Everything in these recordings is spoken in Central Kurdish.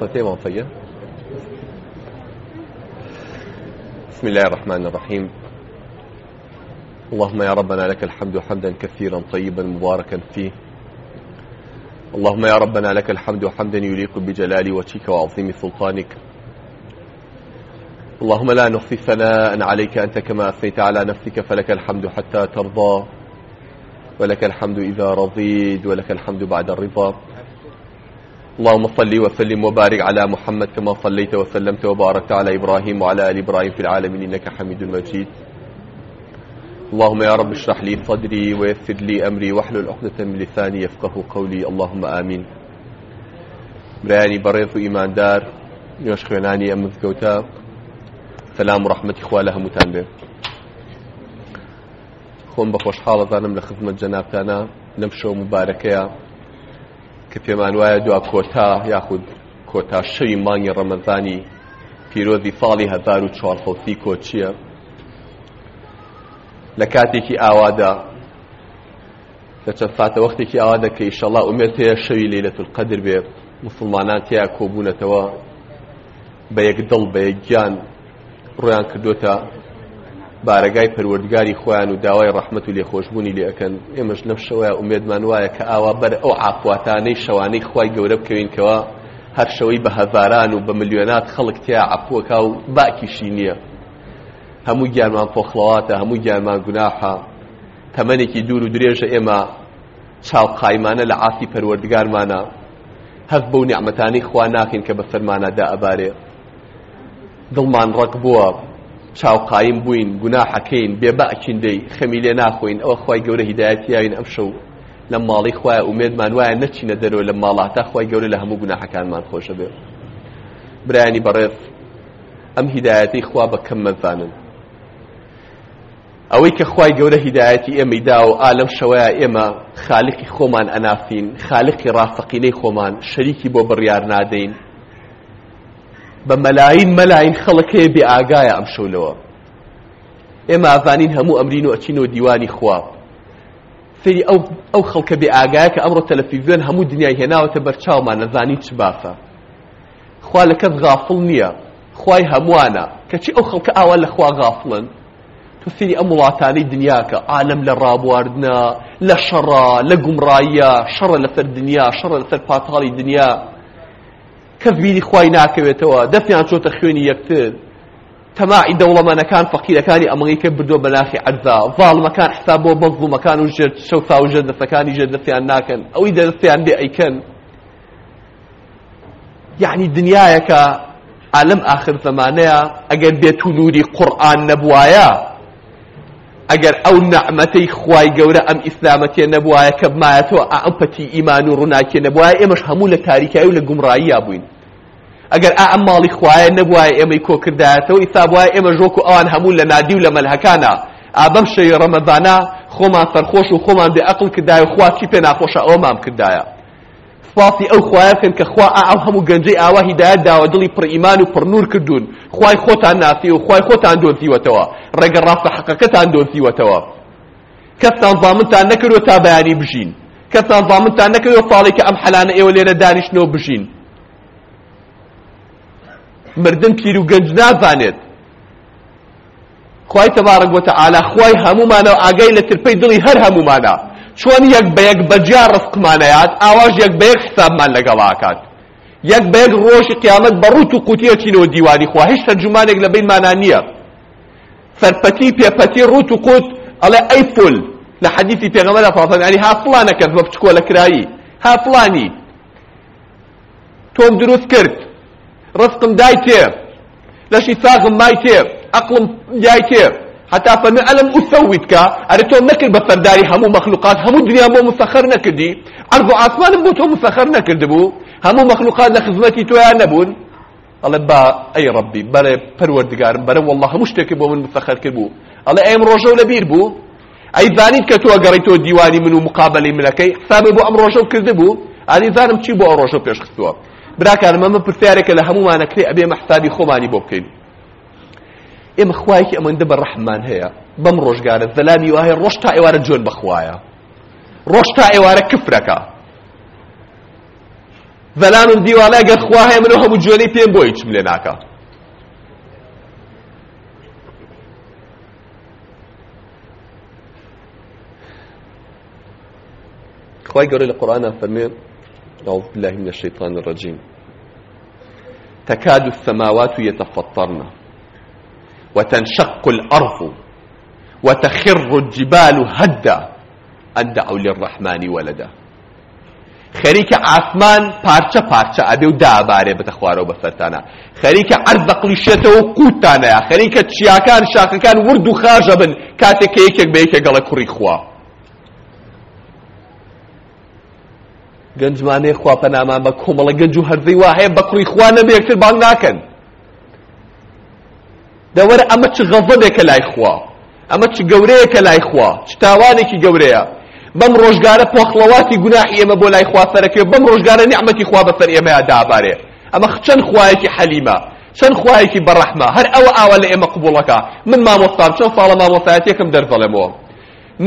صوتي واطية بسم الله الرحمن الرحيم اللهم يا ربنا لك الحمد حمدا كثيرا طيبا مباركا فيه اللهم يا ربنا لك الحمد حمدا يليق بجلال وجهك وعظيم سلطانك اللهم لا نحصي ثناء عليك أنت كما أثنيت على نفسك فلك الحمد حتى ترضى ولك الحمد إذا رضيت ولك الحمد بعد الرضا اللهم صل وسلم وبارك على محمد كما صليت وسلمت وباركت على إبراهيم وعلى آل إبراهيم في العالمين إنك حميد مجيد اللهم يا رب اشرح لي صدري ويسر لي أمري واحلل عقدة من لساني يفقه قولي اللهم آمين براني بريض إيمان دار يشخيناني أمزكوتا سلام ورحمة إخوة لها متنبه خۆم بە خۆشحاڵەزانم لە خزمەت جەنابتانە لەم شەو مبارەکەیە کە پێمان وایە دوا کۆتا یاخود کۆتا شەوی مانگی ڕەمەزانی پیرۆزی ساڵی 1400 کۆچیە لە کاتێکی ئاوادا لە چەند ساتە وەختێکی ئاوادا کە ئیشەڵا ئومێت هەیە شەوی لەیلەتول قەدر بێت مسلمانان تیا کۆبوونەتەوە بە یەک دڵ بە یەک گیان ڕۆیان کردوتە بارەگای پەروەردگاری خۆیان و داوای ڕەحمەت و لێخۆشببوونی لێەکەن ئێمەش لەم شەوەیە ئومێدمان وایە کە ئاوا بەر ئەو عافواتانەی شەوانەی خی گەورە بکەوینکەوە هەر شەوەی بە هەزاران و بە ملیۆنات خەڵک تیا عفوەکە و باکیشی نییە هەموو گیانمان فۆخڵەواتە هەموو گیانمان گوناحە تەمەێکی دوور و درێژە ئێمە چاوقایمانە لە عافی پەروەردگارمانە هەف بەو نیعممەتانی خوا ناکەین کە بە فەرمانەدا ئەبارێ دڵمان ڕەک بووە چاوقایم بووین گوناحەکەین بێباکین دەی خەمی لێ ناخۆین ئەوە خی گەورە هیداەتیاوین ئەم شەو لە ماڵی خخوای ئومێدمان وایە نەچینە دەرەوە لە ماڵاتە خی گەورە لە هەموو گوناحەکانمان خۆشە بێ برانی بەڕێف ئەم هیداەتی خوا بە کەم مەزانن ئەوەی کە خی گەورە هیداەتی ئێمەی دا و ئالەم شەوەیە ئێمە خالقی خۆمان ئەنافین خالقی ڕاستەقینەی خۆمان شەریکی بۆ بڕیار نادەین بە مەلاین مەلاین خەڵکەیە بێ ئاگایە ئەم شەولەوە ئێمە ئافانین هەموو ئەمرین و ئەچینەوە دیوانی خواب سری ئەو ئەو خەڵکە بێ ئاگایە کە ئەمڕۆ تەلەفیزیۆن هەموو دنیای هێناوەتە بەرچاومان نەزانی چ بافە خوا لە کەس غافڵ نییە خوای هەمووانە کەچی ئەو خەڵکە ئاوا لە خوا غافڵن تو سری ئەم وڵاتانەی دنیاکە عالم لە ڕابواردنە لە شەڕە لە گومڕاییە شەڕە لەسەر دنیا شەڕە لەسەر پاتاڵی دنیا کەس بیری خوای ناکەوێتەوە دەستیان چۆتە خوێنی یەکتر تەماعی دەوڵەمانەکان فەقیرەکانی ئەمریکە بردووە بە ناخی عەرزا ڤاڵمەکان حساب بۆ بەزوومەکان و ژێر شەوسا و ژێردەستەکانی ژێردەستیان ناکەن ئەوەی دەستیان لێ ئەیکەن یعنی دنیایەکە عالم ئاخر زەمانەیە ئەگەر بێت و نووری قورئان نەبوایە ئەگەر ئەو نەعمەتەی خوای گەورە ئەم ئیسلامەتێ نەبووایە کە بمایەتەوە ئەپەتی ئیمان و ڕووناکێ نەبووایە ئێمەش هەموو لە تاریکایی و لە گومڕاییە بووین ئەگەر ئا ئەم ماڵی خوایە نەبووایە ئێمەی کۆکردایەتەوە ئیساب وایە ئێمە ژۆک و ئەوان هەموو لە نادی و لە مەلهەکانە ئابەم شەوی ڕەمەدانە خۆمان سەرخۆش و خۆمان بێ ئەقڵ کردایە خوا چی پێ ناخۆشە ئەوەمان کردایە سپاسی ئەو خوایە بکەن کە خوا ئەو هەموو گەنجەی ئاوا هیدایەت داوە دڵی پڕ ئیمان و پڕ نور کردوون خوای خۆتان ناسی و خوای خۆتان دۆزیوەتەوە ڕێگە ڕاستە حەقەکەتان دۆزیوەتەوە کەستان زامنتان نەکردوە تا بەیانی بژین کەستان زامنتان نەکردوە ساڵێکی ئەم حەلانە ئێوە لێرە دانیشتنەوە بژین مردن پیر و گەنج نازانێت خوای تەبارەک وەتەعالا خوای هەمومانە و ئاگای لە ترپەی دڵی هەر هەمومانە چۆن یەک بە یەک بەجیا ڕفقمانەیات ئاواش یەک بە یەک حسابمان لەگەڵاکات یەک بە یەک ڕۆژی قیامەت بە ڕوت و قوتیە چینەوە دیوانی خوا هیچ تەرجمانێک لە بینمانە نییە سەرپەتی پێپەتی ڕوت و قوت ئەڵێ ئەی فول لە حەدیثی پێغەمبەر فاڵتان ینی ها فڵانە کرد بە بچکۆلە کرایی ها فڵانی تۆم دروست کرد ڕزقم دای تێ لەشی ساغم مای تێ عەقڵم یای تێ حتى فرمي ألم أثوتك أريتو نكر بفرداري همو مخلوقات همو دنيا بو مسخر نكردي عرض عاصمان بو تو مسخر نكرد بو همو مخلوقات لخدمتي تو نبون الله با أي ربي بلا پروردگارم بلا والله مشتك بو من مسخر كبو الله أيم رجو لبير بو أي ذانيت كتو أقريتو ديواني منو مقابلي ملكي حسابي بو أم رجو كذبو أني ذانم چي بو أم رجو پیش خستوا براكان ما من پرسيارك لهمو ما نكري أبي محسابي خماني بو بكين ئێمە خوایەکی ئەمەندە بە ڕەحمان هەیە بەم ڕۆژگارە زەلامی وایە ڕۆژ تا ئێوارە جوێن بەخوایە ڕۆژ تا ئێوارە کفرەکە زەلامم دیوالای گەر خوا هەیە منەوە هەموو جوێنەی پێم بۆ هیچم لێ ناکە خوای گەورە لە قورآنا فەرمێن أعوذ بالله من الشيطان الرجيم تكاد السماوات يتفطرن وتنشق الأرض وتخر الجبال هدا أن دعوا للرحمن ولدا خەریکە ئاسمان پارچە پارچە ئەبێ و دابارێ بتە خوارەوە بەسەرتانە خەریکە عەرز دەقلیشێتەوە قوتانەیە خەریکە چیاکان شاخەکان ورد و خاژە بن کاتێک کە یەکێک بە یەکێک گەڵە کوڕی خوا گەنجمانەیە خوا پەنامان بە کۆمەڵە گەنج و هەرزەی وا هەیە بە کوڕی خوا نەبێ یەکتر بانگ ناکەن دەوەرە ئەمە چ غەضەبێکە لای خوا ئەمە چ گەورەیەکە لای خوا چ تاوانێکی گەورەیە بەم ڕۆژگارە پۆخڵەواتی گوناحی ئێمە بۆ لای خوا سەرەکەوێ بەم ڕۆژگارە نعمەتی خوا بەسەر ئێمەیە دابارێ ئەمە چەند خوایەکی حەلیمە چەند خوایەکی بەڕەحمە هەر ئەوە ئاوە لە ئێمە قبوڵەکە من مامۆستام چەند ساڵە مامۆستایەتێکم دەردەڵێمەوە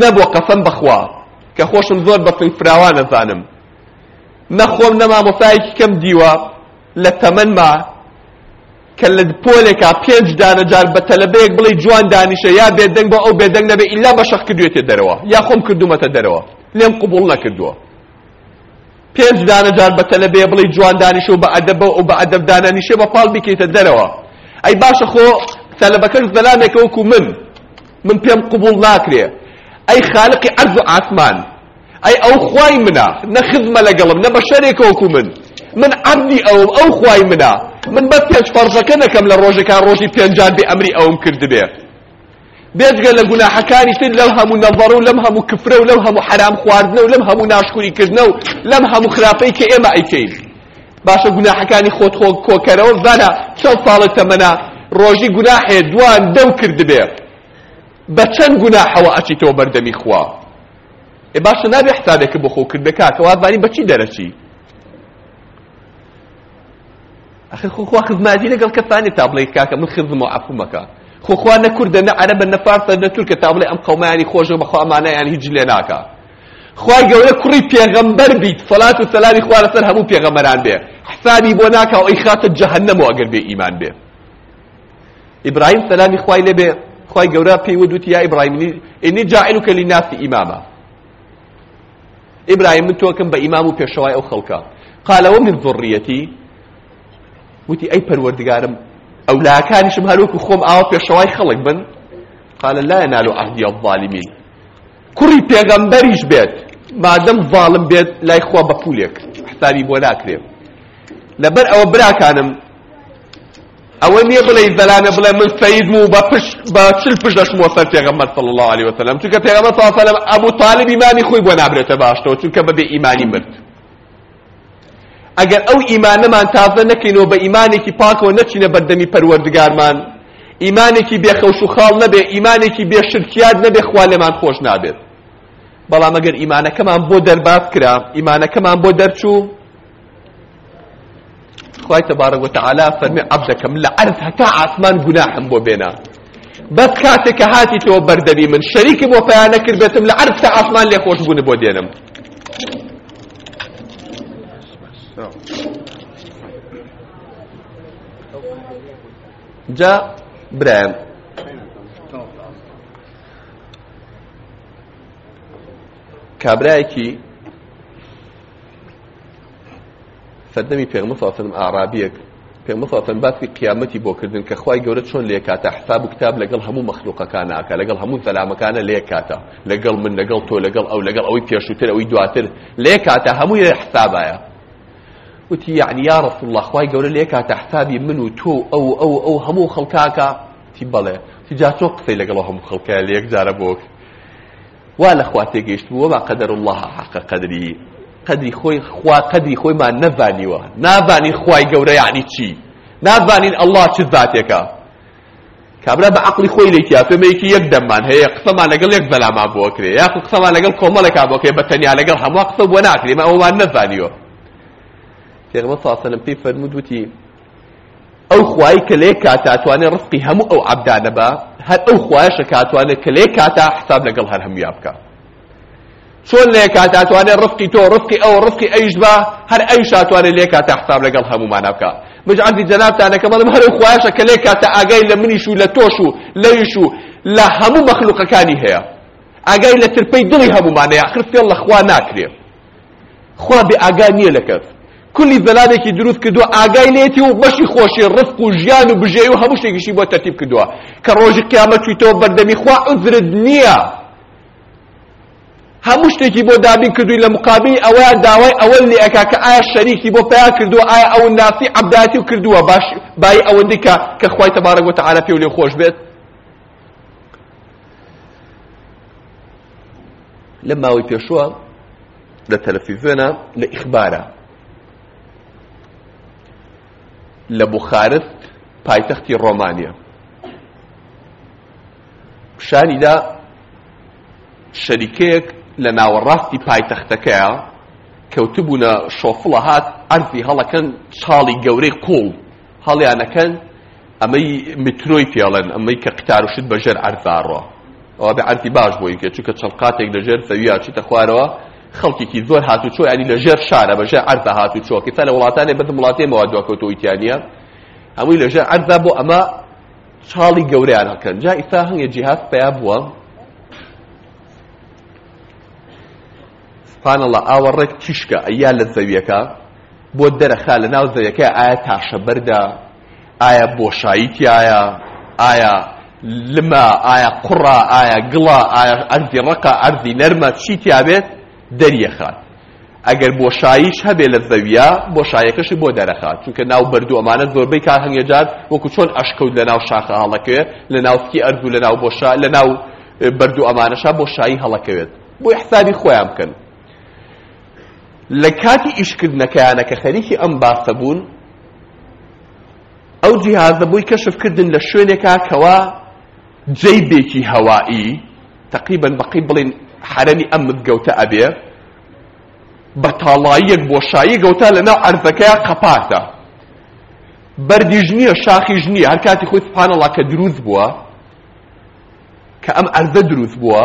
نەبووە قەسەم بەخوا کە خۆشم زۆر بەسن فراوان نەزانم نەخۆم نە مامۆستایەکی کەم دیوە لە تەمەنما کە لە پۆلێکا پێنج دانە جار بە تەلەبەیەک بڵێ جوان دانیشە یا بێدەنگ بۆ ئەو بێدەنگ نەبێ ئیلا بەشەخ کردوێتێ دەرەوە یا خۆم کردومەتە دەرەوە لێم قبول نەکردووە پێنج دانە جار بە تەلەبەیە بڵێ جوان دانیشە و بە ئەدەبە و بە ئەدەب دانانیشە بە پاڵ بکەیتە دەرەوە ئەی باشە خۆ تەلەبەکەش دەلانێکە وەکو من من پێم قبول ناکرێ ئەی خالقی عەرز و ئاسمان ئەی ئەو خوای منە نە خزمە لەگەڵم نە بەشەرێکە وەکو من من عەبدی ئەوم ئەو خوای منە من بە پێنج فەرزەکە نەکەم لە ڕۆژەکان ڕۆژی پێنجان بێ ئەمری ئەوم کرد بێ بێجگە لە گوناحەکانی تر لەو هەموو نەڤەڕە و لەم هەموو کفرە و لەو هەموو حرام خواردنە و لەم هەموو ناشکوریکردنە و لەم هەموو خراپەی کە ئێمە ئەیکەین باشە گوناحەکانی خۆت کۆکەرەوە زانە چەند ساڵێک تەمەنا ڕۆژی گوناحێ دوان دەو کرد بێ بە چەند گوناحەوە ئەچیتەوە بەردەمی خوا ێ باشە نابێ حسابێکە بۆ خۆ کرد بکاتەوە وازانی بەچی دەرەچی ئەخ خۆخوا خزمادی لەگەڵ کەسانی تا بڵێ کاکە من خزم و عەفو مەکە خۆخوا نە کوردە نە عەرەبە نە فارسە نە تورکە تا بڵێ ئەم قەومانی خۆشە بەخوا ئەمانەیان هیچ لێ ناکە خوای گەورە کوڕی پێغەمبەر بیت سەڵات و سەلامی خوا لەسەر هەموو پێغەمبەران بێ حسابی بۆ ناکە و ئەی خاتە جەهەنەمەوە ئەگەر بێ ئیمان بێ ئیبراهیم سەلامی خوای لێبێ خوای گەورە پێی وەدوتی یا ئیبراهیم ئینی جاعلوکە لیناسی ئیمامە ئیبراهیم من تۆکەم بە ئیمام و پێشەوای ئەو خەڵکە قالەوە من ذڕیەتی وتی ئەی پەروەردگارم ئەولاکانیشم هەروەکو خۆم ئاوا پێشەوای خەڵک بن قال لا ينال عهدي الظالمين کوڕی پێغەمبەریش بێت مادەم ظالم بێت لای خوا بە پولێک حسابی بۆ ناکرێ لەبەر ئەوە براکانم ئەوە نییە بڵێ زەلانە بڵێ من سەیدم و بە پش بە چل پش دەشمەوە سەر پێغەمبەر صلی الله عليه وسلم چونکە پێغەمبەر صلی الله عليه وسلم ئەبوو طالب ایمانی خۆی بۆ نابرێتە باشتەوە چونکە بەبێ ایمانی مرد ئەگەر ئەو ئیمانەمان تازە نەکەینەوە بە ئیمانێکی پاکەوە نەچینە بەردەمی پەروەردگارمان ئیمانێکی بێخەوش و خاڵ نەبێ ئیمانێکی بێشرکیات نەبێ خوا لێمان خۆش نابێت بەڵام ئەگەر ئیمانەکەمان بۆ دەرباب کرا ئیمانەکەمان بۆ دەرچوو خوای تبارک و تعالی فەرمی عەبدەکەم لە عەرز هەتا عاسمان گوناحم بۆ بێنا بەس کاتێککە هاتی تۆ بەردەمی من شەریکی بۆ پەیانە کرد بێتم لە عەرز تا عاسمان لێ خۆش بوون بۆ دێنم جا برایان کابرایەکی فەردەمی پێمەفافم ئارابیەک پێمەفافم باسی قیامەتی بۆکردن کە خی گەورە چۆن لێ کاتە حساب و کتاب لەگەڵ هەموو مەخلوقەکانناکە لەگەڵ هەموو سەلامەکانە لێ کاتە لەگەڵ من لەگەڵ تۆ لەگەڵ ئەو لەگەڵ ئەوی پێشووتر ئەوی دواتر لێ کاتە هەمووی حسابایە وتی یعنی یا رسول الله خوای گەورە لێ کاتە حسابی من و تۆ ئەو ئەو ئەو هەموو خەڵکاکە تی بەڵێ تی جا چۆ قسەی لەگەڵ هەموو خەڵکە لە یەک جارە بۆک وا لەخوا تێگەیشت بووە ما قەدەر الله حەقە قەدری قەدری خۆی خوا قەدری خۆیمان نەزانیوە نازانین خوای گەورە یعنی چی نازانین الله چ ذاتێکە کابرا بە عقلی خۆی لێکی فێمەیەکی یەک دەممان هەیە قسەمان لەگەڵ یەک بەلامان بۆ کرێ یاخو قسەمان لەگەڵ کۆمەڵێکا بۆ کرێ بە تەنیا لەگەڵ هەموو قسە بۆ ناکرێ مە ئەومان نەزانیوە پێغمە ساسەلم پێی فەرمود وتی ئەو خوای کە لێ کاتە ئەتوانێت ڕسقی هەموو ئەو عەبدانە بە هەر ئەو خوایشە کە ئەتوانێت کە لێ کاتە حساب لەگەڵ هەر هەموویا بکە چۆن لێ کاتە ئەتوانێت ڕسقی تۆ ڕسقی ئەو ڕسقی ئەویش بە هەر ئەویش ئەتوانێت لێ کاتە حساب لەگەڵ هەمومانە بکە مجعەندی جەنابتانەکە بەڵم هەر ئەو خوایشە کە لێ کاتە ئاگای لە منیش و لە تۆش و لەویش و لە هەموو مەخلوقەکانی هەیە ئاگای لە ترپەی دڵی هەمومانەیە ئاخر فێڵ لە خوا ناکرێ خوا بێ ئاگا نییە لە کەس کولی بەلادێکی دروست کردووە ئاگای نێتی و بەشی خۆشی ڕفق و ژیان و بژێ و هەموو شتێکیشی بۆ تەرتیب کردووە کە ڕۆژی قیامەت چویتەوە بەردەمی خوا عذرت نییە هەموو شتێکی بۆ دابین کردووی لە مقابلی ئەوەیان داوای ئەوەن لێ ئەکا کە ئایا شەریکی بۆ پیا کردووە ئایا ئەو ناسی عەبداتی و کردووە باش بای ئەوەندەی کە کە خوای تەبارەک و تەعالا پێ و لێ خۆش بێت لە ماوەی پێشوە لە تەلەفیڤێنە لە ئیخبارە لە بوخارت پایتەختی ڕۆمانیا شانیدا شەریکەیەک لە ناوەڕاستی پایتەختەکەیە کەوتبوونە شۆفڵە هات ئەرزی هەڵەکەن چاڵی گەورەی قوڵ هەڵیانەکەن ئەمەی مترۆی پیاڵێن ئەمەی کە قتارشت بەژێر ئەرزاڕۆ ئەوە بە ئەرزی باش بۆی کە چونکە چەڵقاتێک لەژێر سەویە چیتە خوارەوە خەڵکیکی زۆر هاتوچۆ ینی لە ژێر شارە بەژێ ئەردا هاتوچۆکە تا لە وڵاتانێ بەدەم وڵاتێمەوە دواکەوتەوەیتیانە هەمووی لەژێر ئەردا بۆ ئەمە چاڵی گەوریان هەکەن جا ئیستا هەنگێ جیهاز پیا بووە سبحانەڵە ئاوەڕێک تیشکە ئەیا لە زەویەکە بۆ دەرەخا لە ناو زەویەکە ئایا تاشە بەردا ئایا بۆشاییتیایە ئایا لما ئایا قوڕا ئایا گڵا ئایا ئەرزی ڕقە ئەرزی نەرمە چیتیابێت دەریەخات ئەگەر بۆشاییش هەبێ لە زەویە بۆشایەکەشی بۆ دەرەخات چونکە ناو بەردوو ئەمانە زۆربەی کار هەنگێجار وەکو چۆن ئەشکەوت لە ناو شاخە هەڵەکەوێت لە ناوسکی ئەردوو لە ناو بۆشا لە ناو بەردوو ئەمانەشا بۆشایی هەڵەکەوێت بۆ حسابی خۆیان بکەن لە کاتی ئیشکردنەکەیانە کە خەریکی ئەم باسە بوون ئەو جیهازە بووی کەشفکردن لە شوێنێکا کەوا جەیبێکی هەوایی تقریبا بەقی بڵین حرەمی ئەم مزگەوتە ئەبێ بەتاڵاییەک بۆشایی گەوتە لەناو عەرزەکەیە قەپاتە بەردیژ نییە شاخیش نییە هەر کاتی خۆی سبحانەڵا کە دروست بووە کە ئەم ئەرزە دروست بووە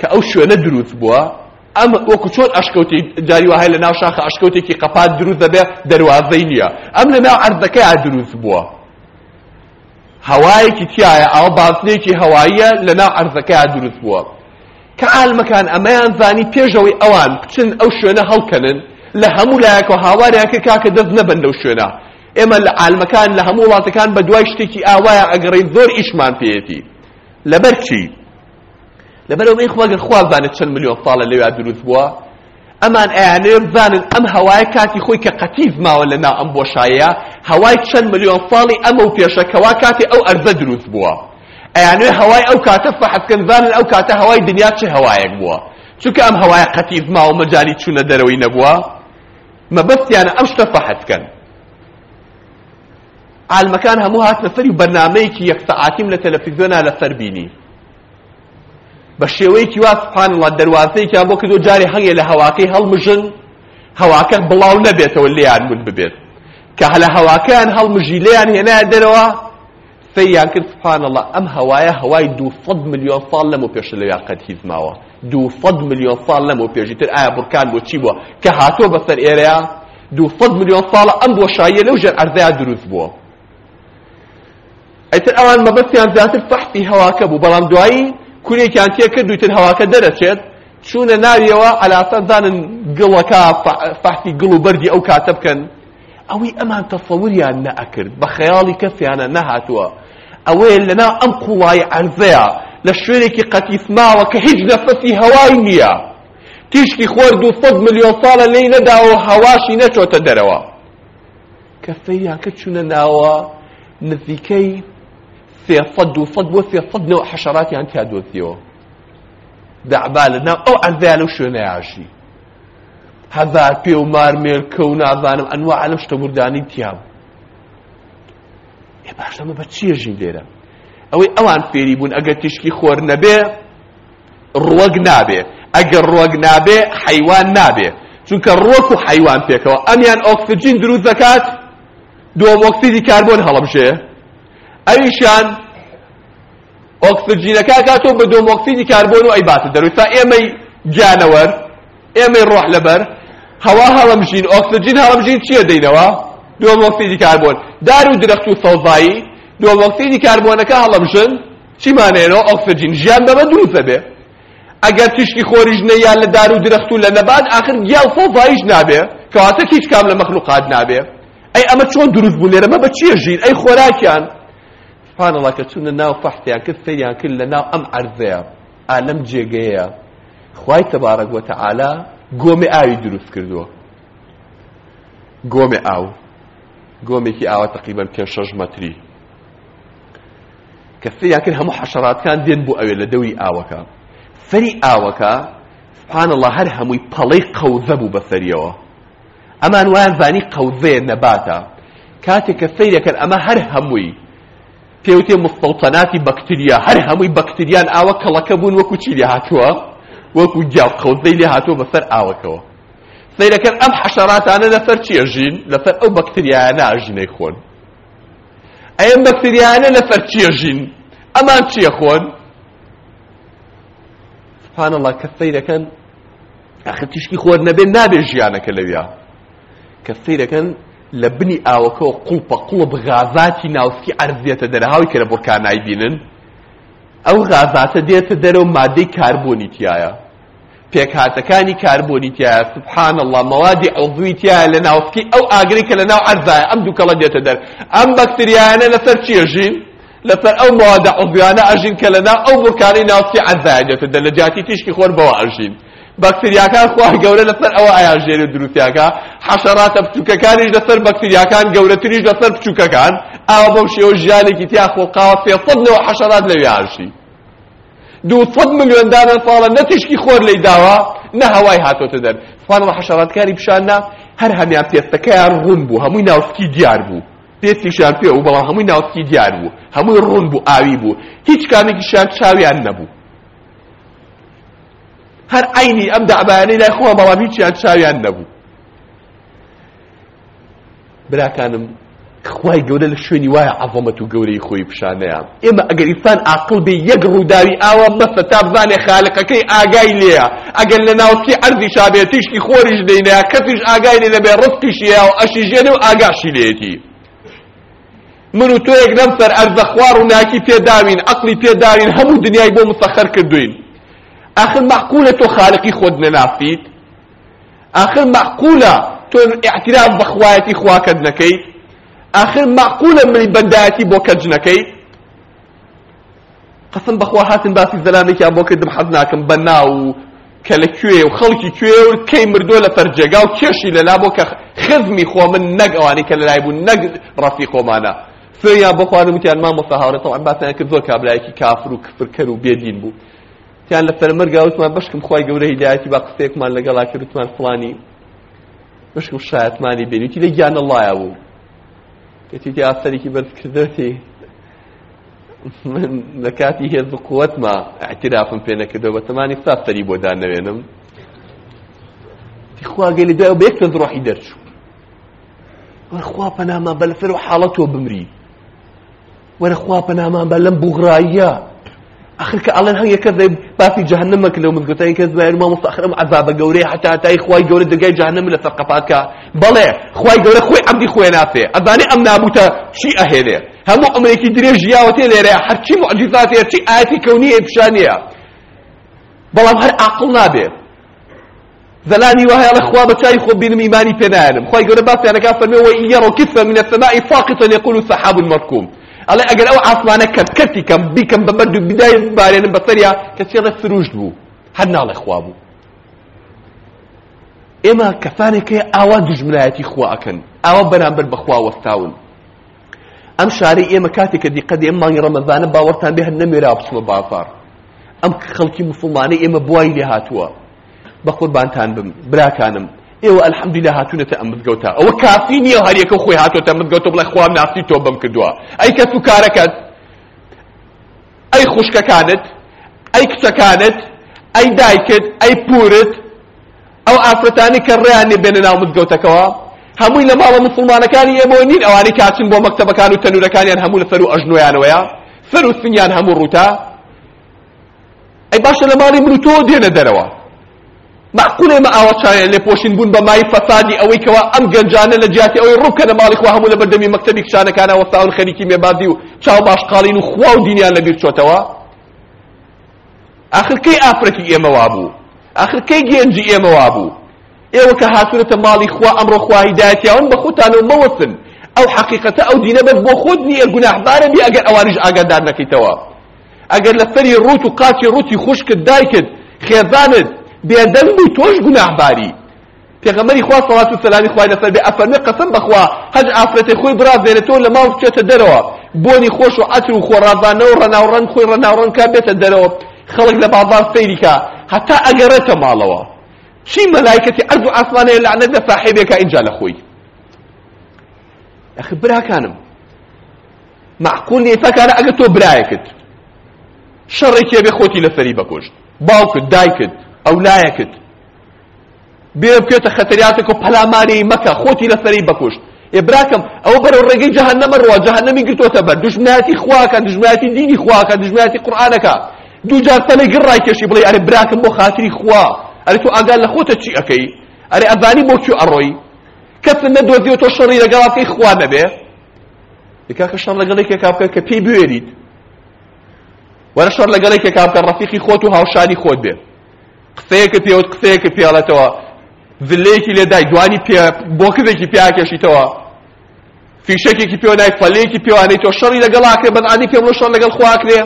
کە ئەو شوێنە دروست بووە ئەم وەکو چۆن ئەشکەوتی جاری وهەیە لە ناو شاخە ئەشکەوتێکی قەپات دروست دەبێ دەواازەی نییە ئەم لە ناو عەرزەکەیە دروست بووە هەوایەکی تایە ئەو باسنێکی هەواییە لە ناو عەرزەکەیە دروست بووە کە ئالمەکان ئەمەیان زانی پێشەوەی ئەوان بچن ئەو شوێنە هەڵکەنن لە هەموو لایەکەوە هاواریان کە کاکە دەست نەبن لەو شوێنە ئێمە لە عالمەکان لە هەموو وڵاتەکان بە دوای شتێکی ئاوایە ئەگەڕی زۆر ئیشمان پێەتی لەبەر چی لەبەر ئەوەی خواگەر خوازانێت چەند ملیۆن ساڵە لەوێ دروست بووە ئەمان ئەیانێ بزانن ئەم هەوایە کاتی خۆی کە قەتیف ماوە لەنا ئەم بۆشایە هەوای چەند ملیۆن ساڵی ئەمە و پێشەکەوا کاتی ئەو ئەرزە دروست بووە ئەیانوێ هەوای ئەو کاتە فەحەتکەنزانن ئەو کاتە هەوای دنیا چه هەوایەک بووە چونکە ئەم هەوایە قەتیف ماوە مەجانی چوونە دەرەوەی نەبووە مەبەستیانە ئەم شتە فەحەتکەن عالمەکان هەموو هاتنە سەری بەرنامەیەکی یەک سەعاتیم لە تەلەڤیزیۆنا لەسەر بینی بە شێوەیەکی وا سوبحانەڵڵا دەواازەیەکیان بۆ کردو جارێ هەنگێ لە هەواکەی هەڵمژن هەواکە بڵاو نەبێتەوە لیان ون ببێت کە لە هەواکەیان هەڵمژی لێیان هێنایە دەرەوە سەیان کرد سبحانەڵە ئەم هەوایە هەوای 200 میلیۆن ساڵ لەم و پێش لەویان قەت هیزماوە 200 میلیۆن ساڵ لەم و پێشتر ئایا بورکان بۆچی بووە کە هاتووە بەسەر ئێرەیە 200 میلیۆن ساڵە ئەم بۆشاییە لەو ژێر ئەرزەیە دروست بووە ئەیتر ئەوان مەبەستیان زیاتر فەحتی هەواکە بوو بەڵام دوایی کورێکیان تێ کرد دوتر هەواکە دەرەچێت چوونە ناویەوە ئەلاسە زانن گڵەکە فەحتی گڵ و بەردی ئەو کاتە بکەن ئەوی ئەمان تەسەوریان نەئەکرد بە خەیاڵی کەسیانە نەهاتووە ئەوەیە لەنا ئەم قوڵای عەرزەیە لە شوێنێکی قەتیف ماوە کە هیچ نەفەسی هەوای نییە تیشکی خۆرد و سەد ملیۆن ساڵە لێی نەداوە هەواشی نەچۆتە دەرەوە کەسەیان کە چوونە ناوە نزیکەی سێسەد و سەد بۆ سێسەد نەوە حەشەراتیان تیا دۆزیەوە دەعبا لەناو ئەو عەرزەیە لەو شوێنەیاشی هەزار پێ و مارمێر کە و نازانم ئەنواع لەم شتە بوردانی تیام ێ باشەمە بە چێژی لێرە ئەوەی ئەوان فێری بوون ئەگە تیشکی خۆر نەبێ ڕوەگ نابێ ئەگەر ڕۆگ نابێ حیوان نابێ چونکە ڕۆک و حیوان پێکەوە ئەمیان ئۆکسجین دروست دەکات دووەم ئۆکسیدی کاربۆن هەڵەبژێ ئەویشان ئۆکسجینەکە کاتۆ بە دووەم ئۆکسیدی کاربۆن و ئەیباتە دەروی تا ئێمەی جانەوەر ئێمەی ڕۆح لەبەر هەوا هەڵەمژین ئۆکسجین هەڵەمژین چییە دەینەوە دووەم ئۆکسیدی کاربۆن دار و درەخت و سەوزایی دۆڵۆکسیدی کاربۆنەکە هەڵەبژن چیمانێنەوە ئۆکسجین ژیان بەمە دروستە بێ ئەگەر تشکی خۆریش نەیان لە دار و درەخت و لە نەبات ئاخر گیاو سەوزاییش نابێ کەواتە هیچ کام لە مەخلوقات نابێ ئەی ئەمە چۆن دروست بوو لێرەمە بە چیە ژین ئەی خۆراکیان سبحانەڵا کە چونە ناو فەحتیان کرد سەریان کرد لە ناو ئەم عەرزەیە ئالەم جێگەیە خوای تەبارەک وەتەعالا گۆمێ ئاوی دروست کردووە گۆمێ ئاو گۆمێکی ئاوا تقریبەن پێ شەش مەتری کە فێریان کرد هەموو حەشەراتکان دێن بۆ ئەوێ لە دەوری ئاوەکە فەری ئاوەکە سبحان الله هەر هەمووی پەڵەی قەوزە بوو بەسەریەوە ئەمان وایان زانی قەوزەیە نەباتە کاتێک کە فەیرەکەن ئەمە هەر هەمووی پێوتێ مستەوتەناتی بەکتریا هەر هەمووی بەکتریان ئاوە کەڵەکە بوون وەکو چی لێ هاتووە وەکو گیاو قەوزەی لێ هاتووە بەسەر ئاوەکەوە سەیرەکەن ئەم حەشەراتانە لەسەر چیە ژین لەسەر ئەو بەکتریایانە ئاژینەی خۆن ئەم بەکتریایانە لەسەر چیە ژین ئەمان چیە خۆن سبحان الله کە سەیرەکەن ئەخە تیشکی خۆر نەبێ نابێ ژیانەکە لەویا کە سەیرەکەن لە بنی ئاوەکەەوە قوڵپە قوڵە بغازاتی ناوسکی ئەرزیێتە دەرە هاوی کە لە بۆرکانای بینن ئەو غازاتە دێتە دەرەوە مادەی کاربۆنی تایە پێکهاتەکانی کاربۆنی تایە سبحان الله مەوادی عضوی تایە لە ناوسکی ئەو ئاگری کە لە ناو عەرزایە ئەم دووکەڵە دێتە دەر ئەم بەکتریانە لەسەر چێژین لەسەر ئەو مەوادە عضویانە ئەژین کە لە ناو ئەو بورکانی ناوسکی عەرزایە دێتە دەر لە جیاتی تیشکی خۆر بەوە ئەژین بەکتریاکان خوا گەورە لەسەر ئەوە ئاژێرە دروستیاکە حەشەراتە بچووکەکانیش لەسەر بەکتریاکان گەورەتریش لەسەر بچووکەکان ئاوا بەو شێوە ژیانێکی تیا خۆقاوە سێسەد نەوە حەشەرات لەوێ ئاژی دووفد ملیۆن دانە پاڵە نە تشکی خۆر لی داوە نە هەوای هاتۆتە دەر فانەوە حەشەڕاتکاری پیشاننا هەر هەمیان پێستەکەیان ڕوون بوو هەمووی ناوسکی دیار بوو پێستیشان پێ و بەڵام هەمووی ناوسکی دیار بوو هەمووی ڕوون بوو ئاوی بوو هیچ کامێکیشان چاویان نەبوو هەر عینی ئەم دەعبانەی لای خۆ بەڵام هیچیان چاویان نەبوو براکانم خوای گەورە لە شوێنی وایە عەظەمەت و گەورەی خۆی پیشانەیە ئێمە ئەگەر ئینسان عاقڵ بێ یەک ڕووداوی ئاوە مەفە تا بزانێ خالقەکەی ئاگای لێیە ئەگەر لە ناوچی ئەرزی شابێ تیشتی خۆریش دەینەیە کەسیش ئاگای لێ دەبێ ڕزقیشیە و ئەشیژێنێ و ئاگاشی لێتی من و تۆیەک لەم سەر ئەرزە خوار و ناکی پێداوین عقلی پێداوین هەموو دنیای بۆ مسەخەر کردوین ئاخر مەحقولە تۆ خالقی خۆت نەناسیت ئاخر مەحقولە تۆ اعتراف بە خوایەتی خواکەت نەکەیت ئاخر معقولە ملی بەندایەتی بۆ کەنجنەکەی قەسم بەخوا هاتن باسی زەلامێکیان بۆ کردم حەز ناکەم بە ناو کە لە کوێ و خەڵکی کوێ و کەی مردۆ لە فەرجێگا و کێشی لەلا بۆ کە خزمی خۆ من نەگ ئەوانەی کە لەلای بوون نەگ ڕەفی خۆمانە سوێیان بۆ خواردم وتیان ما مستەهاورەتەوە باسیان کرد زۆر کابرایەکی کافر و کفرکەر و بێدین بوو تیان لە فەرمەرگا وتمان بەشکم خۆی گەورە هیدایەتی با قسەیەکمان لەگەڵا کرد وتمان فڵانی بەشکم شایەتمانی بێنیتی لە گیانە لایە بوو کەتیتی ئافسەرێکی بەرزکردێتی من لە کاتی هێز و قووەتما ئاعترافم پێ نەکردەوە بە تەمانی سافتەری بۆ دانەوێنم خواگەلی دوای بە یەک تەز ڕۆحی دەرچوو وەرخوا پەنامان بە لەسەر و حاڵەتەوە بمری وەرەخوا پەنامان بە لەم بوغڕاییە آخر کە ئەڵەن هەنگ یەکە دەی باسی جەهنمەکە لەو مزگەوتەی کە زمایە ما مستەخرم عەذابە گەورەی حتا هەتای خوای گەورە دەرگای جەهنم لە سەرقەپاکە بەڵێ خوای گەورە خۆی ئەمدی خۆی ناسێ ئەزانێ ئەم نابوتە چی ئەهێنێ هەموو ئەمرێکی درێژ یاوەتێ لێرە هەرچی معجزاتێ چی ئاەتی کەونیە پیشانیە بەڵام هەر عاقڵ نابێت زلاني وهي الاخوة بتاي خو بين ميماني بنانم خوي قربات انا كافر مو يرى كثة من السماء ساقطا يقول سحاب مركوم ئەڵێ ئەگەر ئەو ئاسمانە کەتکەتی کەم بیکەم بە بەرد و بیدای بارێنم بەسەریا کە چێڵە سروشت بوو هەر ناڵێ خوا بوو ئێمە کەسانێکەیە ئاوا دژمنایەتی خواکەن ئاوا بەرامبەر بەخوا وەستاون ئەم شارەی ئێمە کاتێک کە دیقەت ئێمە مانگی ڕەمەزانە باوەڕتان بێ هەر نەمێرا بچمە بافار ئەم خەڵکی موسڵمانەی ئێمە بوای لێ هاتووە بە قوربانتان بم براکانم ئێوە ئەلحەمدولیلا هاتوونەتە ئەم مزگەوتە ئەوە کافی نییە هەر یەکە خۆی هاتۆتە مزگەوتە بڵێ خوام نافتی تۆ بەم کردووە ئەی کە تو کارەکەت ئەی خوشکەکانت ئەی کچەکانت ئەی دایکت ئەی پورت ئەو ئافرەتانی کە ڕیانێ بێنە ناو مزگەوتەکەەوە هەمووی لە ماڵە مسلمانەکانی ئێمە نین ئەوانەی کاچن بۆ مەکتەبەکان و تەنورەکانیان هەموو لە سەر و ئەژنۆیانەوەیە سەر و سنیان هەموو ڕووتا ئەی باشە لە ماڵی من و تۆ دێنە دەرەوە معقوله ما ئاوەچایە لێ پۆشین بوون بە مای فەسادی ئەوەی کەوا ئەم گەنجانە لە جیاتی ئەوەی ڕووکەنە ماڵی خوا هەموو لە بەردەمی مەکتەبی کشانەکانە وەستاون خەریکی مێبادی و چاو باشقاڵین و خوا و دینیان لەبیر چۆتەوە ئاخر کەی ئافرەتی ئێمەوا بوو ئاخر کەی گێنجی ئێمەوا بوو ئێوە کە هاتوورەتە ماڵی خوا ئەمڕۆ خوا هیدایەتیاون بە خۆتانەوە مەوەسن ئەو حەقیقەتە ئەو دینە بەس بۆ خۆت نییە گوناحبارە بی ئەگەر ئەوانیش ئاگادار نەکەیتەوە ئەگەر لە سەری ڕوت و قاچی ڕوتی خوشکت دایکت خێزانت بێدەنگ تۆش گوناهباری پێغەمبەری خوا سەڵات و سەلامی خوای لەسەر بێ ئەفەرمێ قەسەم بەخوا هەج ئافرەتی خۆی برازێنێتەوە لە ماڵ بچێتە دەرەوە بۆنی خۆش و عەتر و خۆڕازانە و ڕەناوڕەن خۆی ڕەناوڕەنکە بێتە دەرەوە خەڵک لە بازار سەیریکە هەتا ئەگەڕێتە ماڵەوە چی مەلایکەتی ئەرز و ئاسمانەیە لەعنەت لە ساحێبێکە ئینجا لە خۆی ئەخ براکانم معقول نیە تاکارە ئەگەر تۆ برایەکت شەڕێکێ بێ خۆتی لەسەری بەکۆشت باوکت دایکت ئەو لایەکت بێ بکێتە خەتەریاتێک و پەلامارەی مەکە خۆتی لەسەری بکوشت ئێ براکەم ئەو بەرەو ڕێگەی جەهەنەمە ڕوا جەهەنەمی گرتۆتە بەر دوژمنایەتی خواکە دوژمنایەتی دینی خواکە دوژمنایەتی قورئانەکە دوو جار تەنەی گڕ ڕایکێشی بڵێ ئەرێ براکەم بۆ خاتری خوا ئەرێ تۆ ئاگال لە خۆتە چی ئەەکەی ئەرێ ئەزانی بۆ چی ئەڕۆی کەس نەدۆزیەوە تۆ شەڕی لەگەڵاکەی خوا نەبێ یکاکە شەڕ لەگەڵێکێکا بکە کە پێی بوێریت وەرە شەڕ لەگەڵێکێکا بکە ڕەفیقی خۆت و هاوشانی خۆت بێت قسەیەکە پێوت قسەیەکە پێڵێتەوە زلەیەکی لێدای دوانی پێ بۆکردێکی پیاکێشیتەوە فیشەکێکی پێوە نای فەلەیەکی پێوانەی تۆ شەڕی لەگەڵاکرێ بەدعانی پێم شەڕ لەگەڵ خواکرێ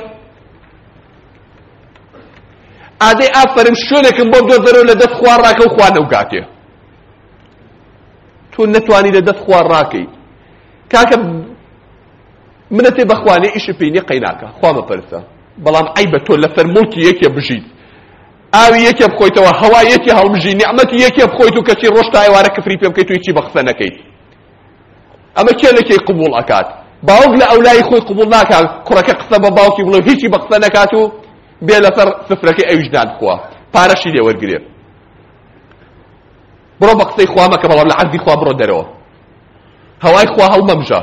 ئادەی ئافەرم شوێنێکم بۆ دۆزەرەوە لە دەست خوار ڕاکە و خوانە و کاتێ تۆ نەتوانی لە دەست خوار ڕاکەی کاکە منەتێ بەخوانێ ئیشی پێینی قەیناکە خوا مەپەرسە بەڵام ئەی بە تۆ لە فەرموڵکی یەکێ بژیت ئاوی یەکێ بخۆیتەوە هەوا یەکی هەڵمژی نیعمەتی یەکێ بخۆیت و کەچی ڕۆژ تا ئێوارە کفری پێ بکەیت و هیچی بەخسە نەکەیت ئەمە کێلەکەی قبول ئەکات باوک لە ئەولای خۆی قبول ناکات کوڕەکە قسە بە باوکی بڵێ هیچی بەخسە نەکات و بێ لەسەر سفرەکەی ئەویشدان بخوە پارەشی لێ وەرگێ بڕۆ بە قسەی خوا مەکە بەڵام لە عەرزی خوا بڕۆ دەرەوە هەوای خوا هەڵمەمژە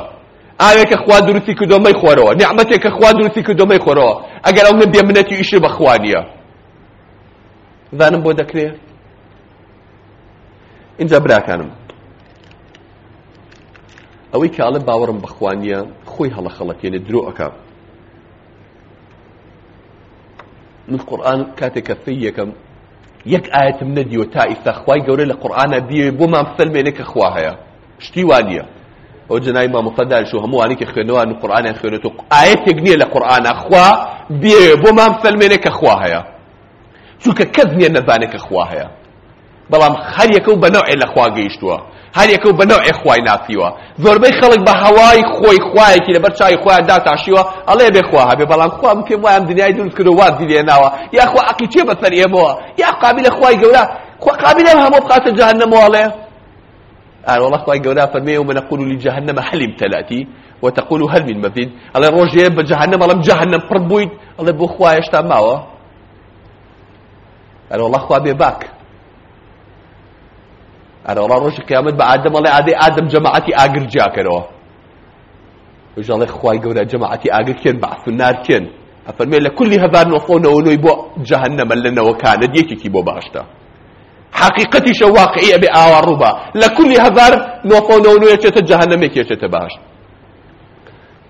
ئاوێکە خوا دروستی کردۆمەی خۆرەوە نیعمەتێکە خوا دروستی کردۆمەی خۆرەوە ئەگەر ئەو من دێمنەتی ئیشی بەخوانیە زانم بۆ دەکرێ اینجا براکانم ئەوەی کاڵە باوەڕم بەخوانیە خۆی هەڵە خەڵەتێنێ درۆەکە من قورآن کاتێک کە فی یەکەم یەک ئاەتم نەدیوە تا ئیستا خوای گەورە لە قورآانە دیوێ بۆ مام فەلمێنێ کە خوا هەیە شتی وانە ئەو جنای مامۆفەداش و هەمووانی کە خوێنەوە و قورآانە خوێنێت و ئاەتێک نییە لە قورآانە خوا دیێ بۆ مام فەلمێنێ کە خوا هەیە چونکە کەس نییە نەزانێت کە خوا هەیە بەڵام هەر یەکە و بەنەوعێ لە خوا گەیشتووە هەر یەکە و بەنەوعێ خوای ناسیوە زۆربەی خەڵک بە هەوای خۆی خوایەکی لەبەر چای خۆیان داتاشیوە ئەڵێ بێ خوا هەبێ بەڵام خوام پێم وایم دنیای دروست کردو وازی لێناوە یاخوا عقیچێ بەسەر ئێمەوە یا قابلە خوای گەورە خوا قابلە هەموو بخاتە جەهەنەمەوە ئەڵێ قال والله خوای گەورە فەرمێ یومە نەقول لجەهەنەمە هەلیم تەلاتی وتقول هەل من مەزید ئەڵێ ڕۆژێ بە جەهەنەم ئەڵەم جەهەنەم پڕ بوویت ئەڵێ بۆ خوا هێشتا ماوە ئەرەوەڵە خوا بێ باک ئەرەوەڵە ڕۆژی قیامەت بە ئادەمەڵێ ئادەی ئادەم جەماعەتی ئاگر جیاکەرەوە ژەڵێ خوای گەورە جەماعەتی ئاگر کێن بەعفو نار کێن ئەفەرمێ لە کولی هەزار نۆخۆنەوەنەوەی بۆ جەهەنەمە لە نەوەکانت یەکێکی بۆ باشتە حقیقەتی شە واقعیە بێ ئاوا ڕووبە لە کولی هەزار نۆخۆنەوەنەوەی چێتە جەهەنەمێک یەچێتە باشتە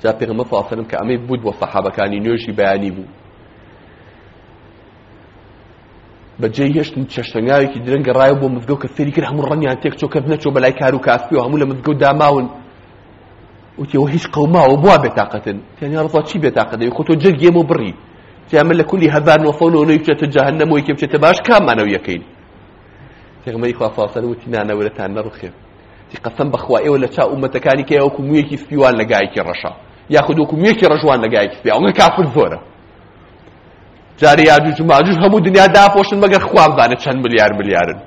جا پێغمە فاسەرم کە ئەمەی بود بۆ سەحابەکانی نوێژی بەیانی بوو بەجێ هێشتن چێشتەنگاوێکی درەنگە ڕایە بۆ مزگەوت کە سەری کرد هەموو ڕەنیان تێک چۆکە نەچۆ بەلای کار و کاسپی و هەموو لە مزگەوت داماون وتیەوە هیچ قەوماوە بوا بێتاقەتن تیانیا ڕزا چی بێتاقەتەوە خۆ تۆ جەرگێمە بڕی تیامە لە کولی هەزار نۆفەڵۆی بچێتە جەهەنەمەوەی کێ بچێتە باش کامانەوە یەکەین پێغمەی خوافاسەر وتی نانەوەرەتان نەڕخێ تی قەسەم بەخوا ئێوە لە چا ئومەتەکانی کە وەکو مویەکی سپیوان لە گایکی ڕەشە یاخود وەکو مویەکی ڕەژوان لە گایکی سپیا ئەوە کافر زۆرە جاری یاجوج و ماجوج هەموو دنیا داپۆشن مەگەر خواب دانە چەند ملیار ملیارن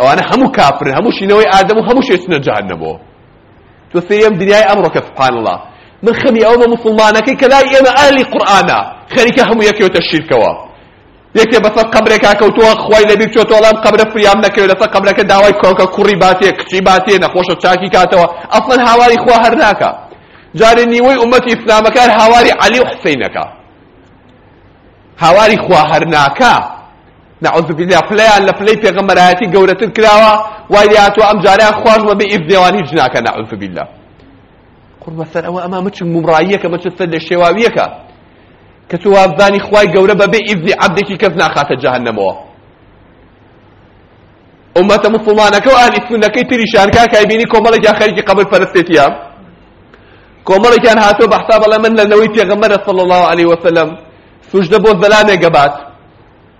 ئەوانە هەموو کافرن هەموو شینەوەی ئادەم و هەموو شێچنە جەهەنەمەوە تۆ سێم دنیای ئەمڕۆکە سبحان الله من خەمی ئەومە مسلمانەکەی کە لای ئێمە ئالی قورئانە خەریکە هەموو یەکێتە شیرکەوە یەکێ بەسەر قەبرێکا کەوتووە خوای لەبیر چۆتە وەڵام قەبرە فریام نەکەوێت لەسەر قەبرەکە داوای بکەوکە کوڕی باتێ کچی باتێ نەخۆشە چاکی کاتەوە ئەفەن هاواری خوا هەر ناکە جارێ نیوەی ئومەتی ئیسلامەکان هاواری عەلی و حسەینەکە هاواری خوا هەرناکە نعوذ بالله پلیان لە پلەی پێغەمبەرایەتی گەورەتر کراوە وای لێهاتوە ئەم جارەیان خواردمە بێ ئیبدێوان هیچ ناکە نعوذ بالله قوربە سەر ئەوە ئەمە مچن گومڕاییەکە مەچن سەر لە شێواویەکە کە تو وابزانی خوای گەورە بەبێ ئیبدی عەبدێکی کەس ناخاتە جەهەنەمەوە ئومەتە مسلمانەکە و ئاهلی سونەکەی تریشان کاکای بینی کۆمەڵێکیان خەریکی قەبر پەرستێتیان کۆمەڵێکیان هاتووە بەحسا بەڵێ من لەنەوەی پێغەمبەرە صەڵی الله عەلەیه وسەلەم توش دەبۆت بەلامێگە بات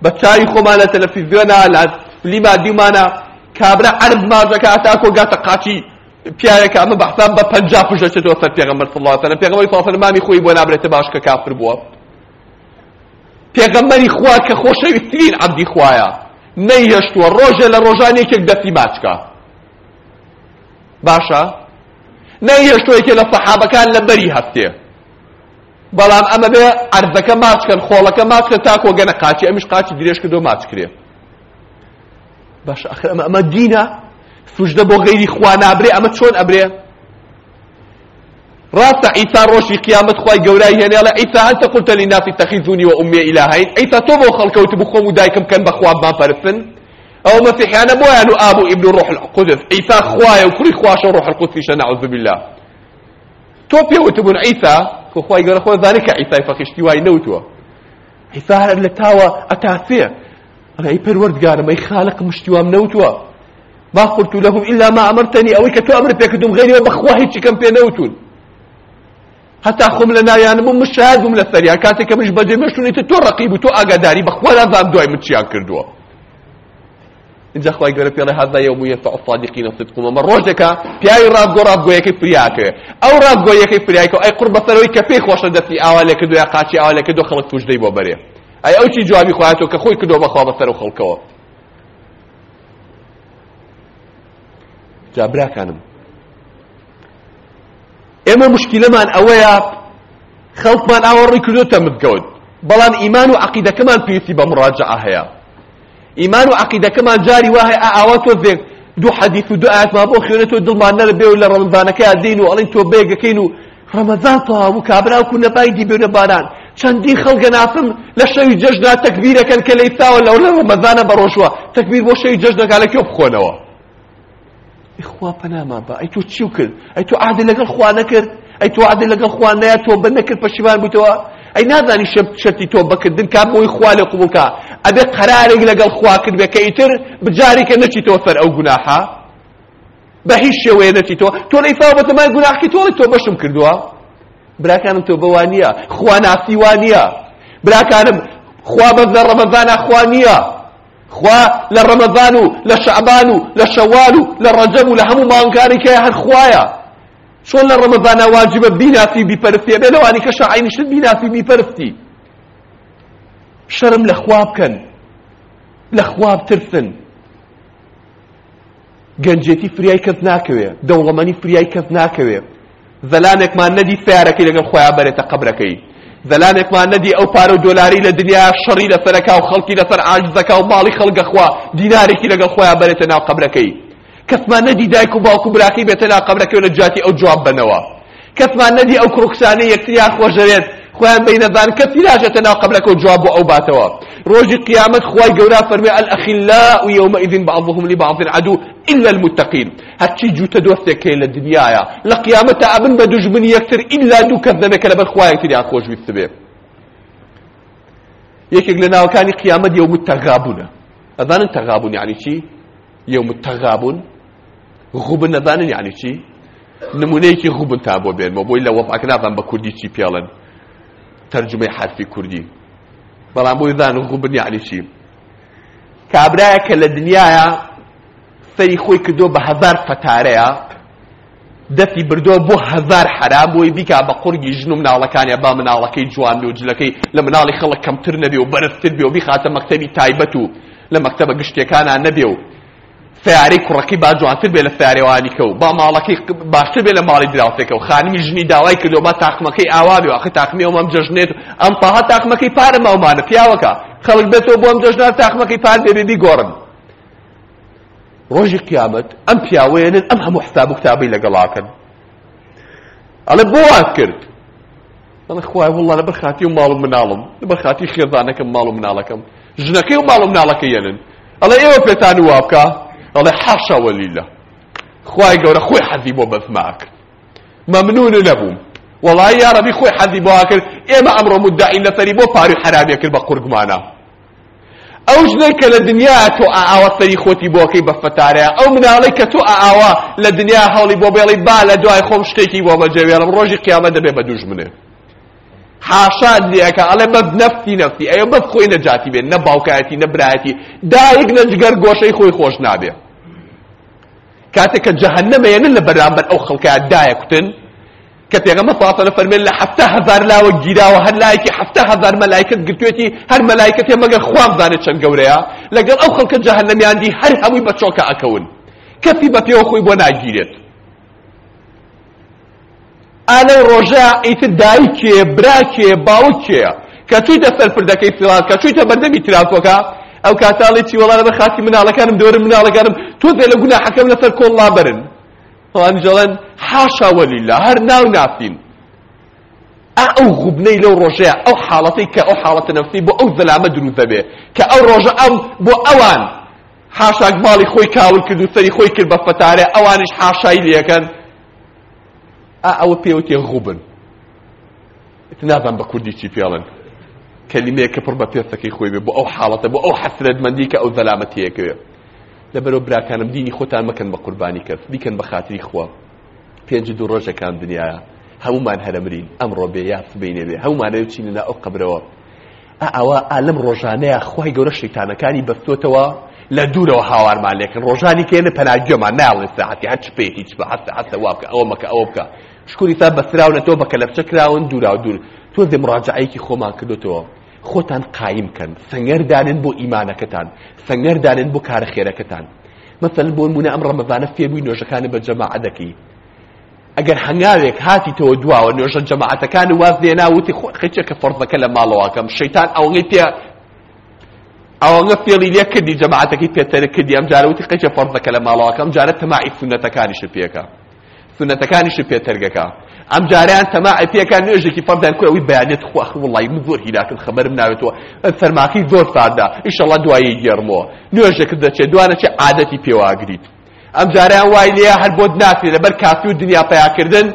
بە چاوی خۆمانە تەلەفیزیۆنە لە فلیما دیمانە کابرا عرب مازەکە ئەتاکۆ گاتە قاچی پیاەکە ئەمە بەحسان بە پەنجا پشە چێتەوە سەر پێغەمبەر صلی الله علیه و پێغەمبەری فافەرمانی خۆی بۆ نابرێتە باشکە کافر بووە پێغەمبەری خوا کە خۆشەویستترین عەبدی خوایە نەیهێشتووە ڕۆژێ لە ڕۆژانێکێک دەستی ماچکە باشە نەیهێشتووە یەکێ لە سەحابەکان لە بەری هەستێ بەڵام ئەمە بێ عەرزەکە ماچکەن خۆڵەکە ماچکە تاکۆ گەنە قاچی ئەمیش قاچی درێژ کردو ماچکرێ باش ئەخر ئەمە ئەمە دینە سوژدە بۆ غەیری خوا نابرێ ئەمە چۆن ئەبرێ ڕاستە ئیسا ڕۆژی قیامەت خوای گەورای هێنێڵە ئیسا هەنتە قولتە للناس اتخذونی وئمی ئیلاهین ئیسا تۆ بۆ خەڵکەوت بوو خۆم و دایکم کەن بە خواب ماپەرستن ئەو مەسیحیانە بۆیان و ئاب و ئیبن و ڕۆح القودس ئیسا خوایە و کوڕی خواشە و ڕۆح القودسیشە نەعوذ بالله تۆ پێوتبوون ئیسا خۆ خی گەورە خۆ زانانی کە عیسای فەقیشتی وای نەوتوە عیسا هەر لە تاوە ئەتاسێ ئەی پەروەردگارم ئەی خالق مشتیوام نەوتوە ما قلت لهم إلا ما أمرتني أو كتو أمر بيكدوم غيري بخواهي كم بينوتون حتى خم لنا يعني مو مشاهد مو لسريان كاتك مش بجي مشتوني تتو رقيب تو أقداري بخوالا ذا بدوي متشيان كردوه اینجا خوای گەورە پێڵێ هەزا یەوم یەسع الصادقین صدقهم ئەمە ڕۆژێکە پیاوی ڕابگۆ ڕابگۆیەکەی پریاکێ ئەو ڕابگۆیەکەی پریاکەوە ئەی قوڕ بەسەرەوەی کە پێی خۆشە دەستی ئاوا لێ کردو یا قاچی ئاوا لێ کردو خەڵک توش دەی بۆ بەرێ ئەی ئەو چی جوابی خوایەتەوە کە خۆی کردو بەخوا بەسەر و خەڵکەوە جا براکانم ئێمە مشکلەمان ئەوەیە خەڵکمان ئاوەڕی کردوتە مزگەوت بەڵام ئیمان و عەقیدەکەمان پێویستی بە مڕاجعە هەیە ئیمان و عقیدەکەمان جاری وایە ئاوا تۆ بێ دوو حەدیث و دوو ئاەتمان بۆ خوێنێت و دڵمان نەربێ و لە ڕەمەزانەکە یادین و ئەڵین تۆ بێگەکەین و ڕەمەزان تەواو و کابرا و کوونەپای دیبێنە باران چەندی خەڵگە نافم لە شەوی جەژدا تەکبیرەکەن کە لەی تاوە لەو لە ڕەمەزانە بەڕۆژوە تەکبیر بۆ شەوی جەژدەکە لە کێو بخۆنەوە خوا پەنامان بە ئەی تۆ چیو کرد ئەی تۆ عادی لەگەڵ خوا نەکرد ئەی تۆ عادی لەگەڵ خوا نایە تۆ بەندەکرد پەشیمان بوویتەوە ئەی نادانی شەرتی تۆ بەکردن کام بۆی خوا لە قوبووکە ئەبێ قەرارێک لەگەڵ خوا کرد بێ کە ئیتر بجارێکە نەچیتەوە سەر ئەو گوناحە بە هیچ شێوەیە نەچیتەوە تۆ لە ئیفاو بەتەمای گوناحکی تۆڵی تۆ بەشم کردووە براکانم تۆ بەوان نییە خوا ناسی وان نییە براکانم خوا بەز لە ڕەمەزانە خوا نییە خوا لە ڕەمەزان و لە شەعبان و لە شەوال و لە ڕەجەب و لە هەموو ماڵنکاری کە هەر خوایە چۆن لە ڕەمەزانە واجبە بیناسی بیپەرستی بێ لەوانی کە شەعینشت بیناسی بیپەرستی شەرم لە خوا بکەن لە خوا بترسن گەنجێتی فریای کەس ناکەوێ دەوڵەمەنی فریای کەس ناکەوێ زەلانێکمان نەدی سیارەکەی لەگەڵ خۆیان بەرێتە قەبرەکەی زەلانێکمان نەدی ئەو پارە و دۆلاری لە دنیا شەڕی لەسەرەکا و خەڵکی لەسەر ئاجزەکە و ماڵی خەڵگە خوا دینارێکی لەگەڵ خۆیان بەرێتە ناو قەبرەکەی کەسمان نەدی دایک و باوک و براکەی بێتە ناو قەبرەکەی و لە جاتی ئەو جواب بنەوە کەسمان نەدی ئو کڕکسانەی یەکتریان خۆشەوێت خۆیان بینەدان کەسی ناژێتە ناو قەبرەکە و جواب بۆ ئەو باتەوە ڕۆژی قیامەت خوای گەورە فەرمێ الأخلاء يومئذ بعضهم لبعض عدو إلا المتقين هەرچی جوتە دۆستێکەیە لە دنیاە لە قیامەتە ئەبن بە دوژمنی یەکتر ئیلا دوو کەسدەمێکە لەبەر خوایەکتریان خۆشویست بێ یەکێک لە ناوەکانی قیامەت یوم التغابنە ئەزانن تەغابون یعنی چی یوم التغابن غوبن ئەزانن یعنی چی نمونەیەکی غوبن تا بۆ بێنمە بۆی لە وەفعەکە نازان بە کوردی چی پێڵن تەرجمەی حرفی کوردی بەڵام بۆی دان خوب بنیانی چی کابرایە کە لە دنیاە سەری خۆی کردۆ بە هەزار فەتارەیە دەستی بردۆ بۆ هەزار حرام بۆی بیکا بە قورگی ژن و مناڵەکانە با مناڵەکەی جوان و جلەکەی لە مناڵی خەڵک کەمتر نەبێ و بەرزتر بێ و بیخاتە مەکتەبی تایبەت و لە مەکتەبە گشتەکانە نەبێ و فیاری کوڕەکەی با جوانتر بێ لە فیاریوانیکە و با ماڵەکەی باشتر بێ لە ماڵی دراوتێکە و خانمی ژنی داوای کردەوە با تاقمەکەی ئاوابێ و ئەخی تاقمی ئەومەم جەژنێت و ئەم پاها تاقمەکەی پارە ماومانە پیاوەکە خەڵک بێتەوە بۆ ئەم جەژنار تاقمەکەی پار بێبێ بیگۆڕن ڕۆژی قیامەت ئەم پیاوەیەنن ئەم هەموو حساب و کتابی لەگەڵاکەن ئەڵێ بۆ وات کرد ئەڵێ خوای وڵا لەبەر خاتی و ماڵ و مناڵم لەبەر خاتی خێزانەکەم ماڵ و مناڵەکەم ژنەکەی و ماڵ و مناڵەکەی یەنن ئەڵێ ئێوە پێتان و وابکە دەڵێ حەشەوە لیلە خوای گەورە خۆی حەزی بۆ بەسماکرد مەمنون نەبووم وڵی یارەبی خۆی حەزی بۆ کرد ئێمە ئەمڕۆ مدعین لەسەری بۆ پاری حرامێ کرد بە قورگمانە ئەو ژنەی کە لە دنیا تۆ ئاوا سەری خۆتی بۆکەی بە فەتارەیە ئەو مناڵی کە تۆ ئاوا لە دنیا هەڵی بۆ بێڵی با لە دوای خۆم شتێکی بۆ بەجێوێڵم ڕۆژی قیامە دەبێ بە دوژمنێ حاشا لێەکە ئەڵێ بەب نەفتی نەفتی ئەوە بەب خۆی نەجاتی بێت نە باوکایەتی نە برایەتی دایک نە جگەر گۆشەی خۆی خۆش نابێ کاتێک کە جەهەنەمەیەنن لە بەرامبەر ئەو خەڵکایە دایە کوتن کە پێغەمە فاتە لە فەرمێن لە حەفتە هەزار لاوە گیراوە هەر لایەکی حەفتە هەزار مەلایکت گرتوێتی هەر مەلایکەتێ مەگەر خوام زانێت چەند گەورەیە لەگەڵ ئەو خەڵکە جەهەنەمیاندی هەر هەمووی بە چۆکە ئەکەون کەفی بە پێوە خۆی بۆ ناگیرێت ئالە ڕۆژە ئیتر دایکێ براکێ باوکێ کە تویتە سەرپردەکەی فلان کە چویتە بەردەمی تراکۆکە ئەو کاتاڵی چی وەڵانە بە خاتی مناڵەکانم دەورم مناڵەکانم تۆ دێ لە گونا حەکەم لەسەر کۆڵا بەرن فڵان جەڵەن حاشا وەلیلا هەر ناو نافین ئەو غوبنەی لەو ڕۆژەیە ئەو حاڵەتی کە ئەو حاڵەتە نەفسی بۆ ئەو زەلامە دروست دەبێ کە ئەو ڕۆژە ئەم بۆ ئەوان حاشاک ماڵی خۆی کاول کرد و سەری خۆی کرد بە فەتارە ئەوانش حاشایی لەکەن ئا ئەوە پێوتێ غوبن نازان بە کوردی چی پێڵن کەلیمەیە کە پڕ بە پێستەکەی خۆی بێ بۆ ئەو حاڵەتە بۆ ئەو حەسرەتمەندی کە ئەو زەلامەتەیەکەوێ لەبەرەوە براکانم دینی خۆتان مەکەن بە قوربانی کەس بیکەن بە خاتری خوا پێنج دوو ڕۆژەکان دنیاە هەمومان هەرەمرین ئەمڕۆ بێ یاس بینێ بێ هەمومانەیە چیننا ئەو قبرەوە ئەوە ئالم ڕۆژانەیە خی گەورە شەیتانەکانی بەستۆتەوە لە دوورەوە هاوارمان لێکن ڕۆژانی کێنە پەناگوێمان ناڵێ ساعتی هەچ پێ هیچ بە حەسە حەسە وابکە ئەوە مەکە ئەوە بکە شکوری تا بەسراونەتەوە بە کەلەپچە کراون دوورا و دوور تۆ دێ مڕاجعەیەکی خۆمان کردوتەوە خۆتان قایم کەن سەنگەردانن بۆ ئیمانەکەتان سەنگەردانن بۆ کارە خێرەکەتان مەسەل بۆ نمونە ئەم ڕەمەزانە فێبووی نوێژەکانە بە جەماعەدەکەی ئەگەر هەنگاوێک هاتیتەوە دواوە نوێژە جەماعەتەکان واز دێنا وتی خچێکە فەرزەکە لە ماڵەوەکەم شەیتان ئەوەی پێ ئەوەنگە فێڵی لێ کردی جەماعەتەکەی پێتەرە کردی ئەم جارە وتی قەچە فەرزەکە لە ماڵەوەکەم جارە تەماعی سونەتەکانیشە پێەکە سنەتەکانیشی پێتەرگەکە ئەم جاریان تەماعی پێکان نوێژێکی فەردان کوێ ئەوی بەیانێت خواخ وڵی من زۆر هیلاکن خەبەرم ناوێتەوە فەرماقی زۆر سادا ئیشەڵا دوایی گێڕمەوە نوێژێکت دەچێت دوانەچێ عادەتی پێواگریت ئەم جاریان وای لێ هەر بۆت ناتێت لەبەر کافی و دنیا پەیاکردن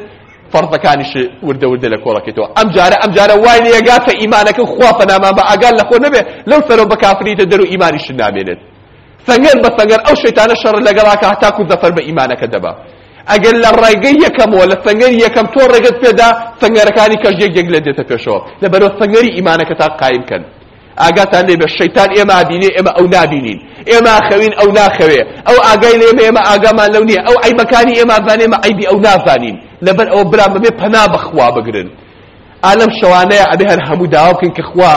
فەرزەکانیش وردە وردە لە کۆڵەکەیتەوە ئەم جارە ئەم جارە وای لێگاتە ئیمانەکە خوا پەنامان بە ئاگال لە خۆ نەبێ لەو سەرۆ بە کافریتە دەر و ئیمانیش نامێنێت سەنگەر بە سەنگەر ئەو شەیتانە شەڕ لەگەڵاکە هەتاکو زەفەر بە ئیمانەکە دەبە ئەگەر لە ڕێگەی یەکەمەوە لە سەنگەری یەکەم تۆ ڕێگەت پێدا سەنگەرەکانی کەژ یەکێک لە دێتە پێشەوە لەبەرەوە سەنگەری ئیمانەکە تا قایم ئاگاتان لێ بە شەیتان ئێمە ئابینێ ئێمە ئەو نابینین ئێمە خەوین ئەو ناخەوێ ئەو ئاگای لێمە ئێمە ئاگامان لەو نییە ئەو ئەیمەکانی ئێمە زانێمە ئەیبی ئەو نازانین لەبەر ئەو برا بەبێ پەنا بەخوا بگرن ئالەم شەوانەیە ئەبێ هەر هەموو داواکەن کە خوا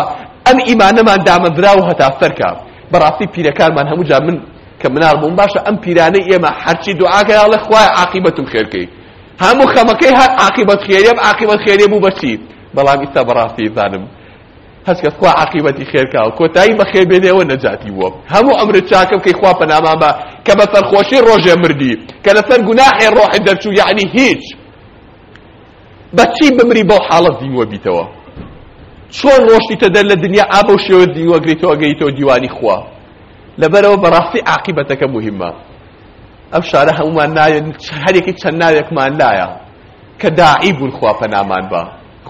ئەم ئیمانەمان دامەدرا و هەتا سەرکە بەڕاستی پیرەکانمان هەموو جا من کە منار بوون باشە ئەم پیرانەی ئێمە هەرچی دوعاکە یاڵێ خوای عاقیبەتم خێرکەی هەموو خەمەکەی هەر عاقیبەت خێریە عاقیبەت خێریە بوو بەچی بەڵام ئیستا بەڕاستی زانم هەست کە خوا عاقیبەتی خێرکاوە کۆتایی بە خێر بێنێەوە نەجاتی وە هەموو ئەمرت چاکەم کەی خوا پەنامان بە کە بە سەرخۆشی ڕۆژێ مردی کە لەسەر گوناحێ ڕۆحی دەرچوو یعنی هیچ بەچی بمری بەو حاڵەت دینوە بیتەوە چۆن ڕۆشتی تەدەر لە دنیا ئابە و شێوە دیوەگریتەوە گەیتەوە دیوانی خوا لەبەرەوە بەڕاستی عاقبەتەکە مهمە ئەم شارە هەمومان نایە هەرێکی چەند ناوێکمان لایە کە داعی بوون خوا پەنامان بە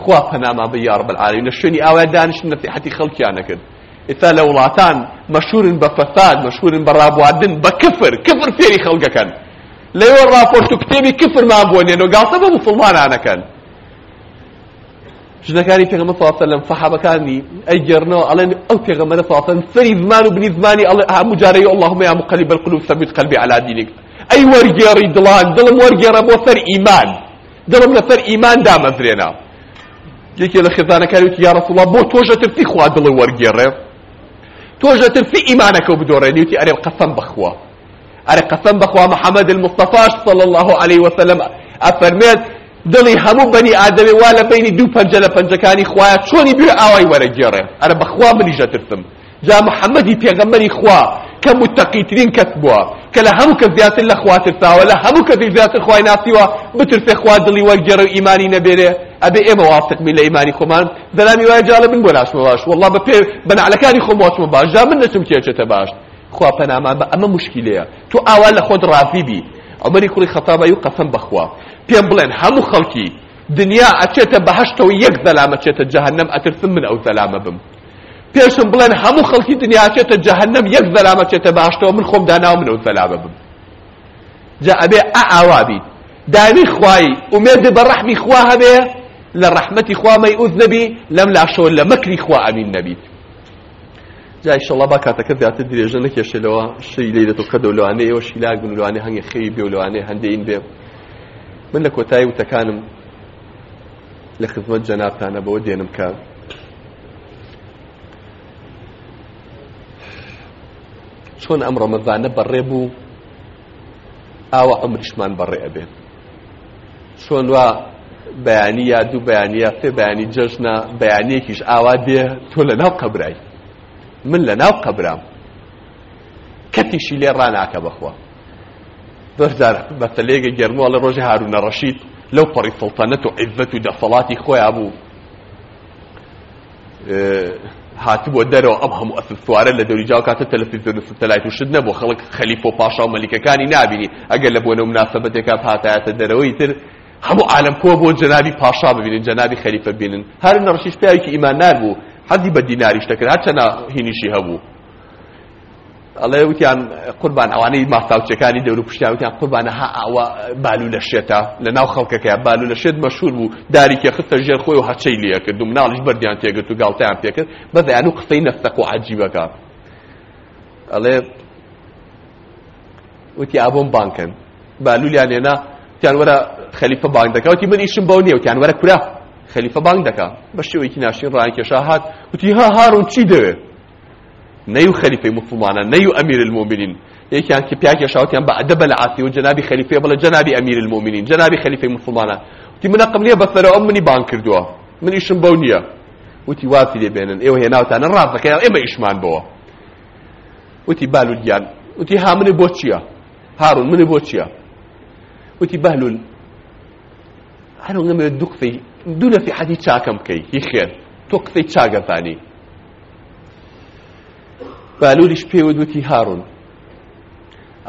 خوا پەنامان بە یا رب العالمین لە شوێنی ئاوای دانیشتن نەسیحەتی خەڵکیان نەکرد ئێستا لە وڵاتان مەشهورن بە فەساد مەشهورن بە ڕابواردن بە کفر کفر فێری خەڵکەکەن لەوێ ڕاپۆرت و کتێبی کفرمان بۆنێن و گاڵتە بە موسڵمانانەکەن ژنەکانی پێغەمە ساسەلم فەحابەکانی ئەی گێرنەوە ئەڵێن ئەو پێغەمەرە ساسەن سەری زمان و بنی زمانی ئەڵێ هەموو جارەی اللهم یا مقلب القلوب ثبت قلبي على دينك ئەی وەرگێڕی دڵان دڵم وەرگێڕە بۆ سەر ئیمان دڵم لەسەر ئیمان دامەزرێنە یەکێ لە خێزانەکانی وتی یا ڕەسوڵڵا بۆ تۆژە ترسی خوا دڵی وەرگێڕێ تۆژە ترسی ئیمانەکە بدۆڕێنی وتی ئەرێ قەسەم بەخوا ئەرێ قەسەم بەخوا محەممەد المستەفاش صلى الله عليه وسلم ئەفەرمێت دڵی هەموو بەنی ئادەمێ وا لە بینی دوو پەنجە لە پەنجەکانی خوایە چۆنی بێ ئاوای وەرەگێڕێ ئەرە بەخوا منیشە ترسم جا محەممەدی پێغەمەری خوا کە متەقیترین کەس بووە کە لە هەموو کە زیاتر لە خواترتاوە لە هەموو کە زیاتر خوای ناسیوە بترسێ خوا دڵی وەرگێڕە و ئیمانی نەبێرێ ئەبێ ئێمە وافتقمی لە ئیمانی خۆمان دەلامی وایە جا لە من بۆ ناشمە باش وەڵڵا بە پێ بەنعلەکانی خۆم واچمە باش جا من نەچم کێچێتە باش خوا پەنامان بە ئەمە مشکلەیە تو ئاوا لە خۆت ڕافی بی عمەری کوڕی خەتابایی و قەسەم بەخوا پێم بڵێن هەموو خەڵکی دنیا ئەچێتە بەهشتەوە یەک زەلامە چێتە جەهەنەم ئەترسم من ئەو زەلامە بم پێشم بڵێن هەموو خەڵکی دنیا ئەچێتە جەهەنەم یەک زەلامە چێتە بەهشتەوە من خۆم داناو من ئەو زەلامە بم جا ئەبێ ئەعاوا بیت دانی خوای ئومێدی بە ڕەحمی خوا هەبێ لە ڕەحمەتی خوا مەی ئوز نەبی لەم لاشۆ لە مەکری خوا ئەمین نەبیت جایشەڵە با کاتەکە زیاتر درێژە نەکێشێلەوە شەی لێ دەتۆ کە دەولوانێ ئەوە شیلاگ بن لوانێ هەنگە خەوی بێ لەوانێ هەندێین بێ من لە کۆتایی وتەکانم لە خزمەت جەنابتانە بەوە دێنم کە چۆن ئەم ڕەمەزانە بەڕێ بوو ئاوە ئەمریشمان بەڕێ ئەبێت چۆن وا بەیانی یا دوو بەیانی یا سێ بەیانی جەژنە بەیانێکیش ئاوا دێ تۆ لە ناو قەبرایی من لە ناو قەبرام کەتیشی لێ ڕناکە بەخوا بەرزار بەتە لێگە گەرمووە لە ڕۆژی هاروونە ڕەشید لەو پەڕی سڵتەنەت و عیزەت و دەسەڵاتی خۆیان بوو هاتبووە دەرەوە ئەم هەموو ئەسسوارە لە دەوری جاو کاتە تەلەفیزیۆن و سەتەلایت و شت نەبوو خەڵک خەلیف و پاشا و مەلیکەکانی نابینی ئەگەر لە بۆنە مناسەبەتێکا هاتایەتە دەرەوەی تر هەموو عالم کۆ بۆ جەنابی پاشا ببینن جەنابی خەلیفە بینن هەرن ڕەشیش پیاوێکی ئیماندار بوو حەزی بە دیناریش دەکرد هەرچەنە هینیشی هەبوو ئەڵێ وتیان قوربان ئەوانەی ماستاوچەکانی دەور و پشتیا وتیان قوربانە ها ئەوە بالو لە شێتە لە ناو خەڵکەکەی بالو لە شێت مەشهور بوو داریکە خستە ژێر خۆی و هەچەی لێ کرد و مناڵیش بەردیان تێگرت و گاڵتەیان پێکرد بەدەیان و قسەی نەستەق و عەجیبەکە ئەڵێ وتی ئابۆم بانکن بالولیان لێنا تیان وەرە خەلیفە بانک دەکەوتی من ئیشم بەو نییە وتیان وەرە کورا خەلیفە بانگ دەکا بە شێوەیەکی ناشین ڕانکێشا هات وتی ها هارون چی دەوێت نەیو خەلیفەی مسلمانە نەیو ئەمیر المؤمنین یەکیان کە پیاکێشاوتیان بە ئەدەبە لە عاسی و جەنابی خەلیفەیە بڵێ جەنابی ئەمیر المؤمنین جەنابی خەلیفەی مسلمانە وتی من عەقم نییە بەسەرەوە ئەم منی بانگ کردووە من ئیشم بەو نییە وتی واسی لێبێنن ئێوە هێناوتانە ڕاستەکەیان ئێمە ئیشمان بەوە وتی بالودیان وتی ها منی بۆ چییە هارون منی بۆ چییە وتی بەهلول هەرو نەمەوێت دوو قسەی دوو لە فیحەتی چاکەم بکەی هی خێن تۆ قسەی چاگەزانی بالوریش پێوەدوتی هارون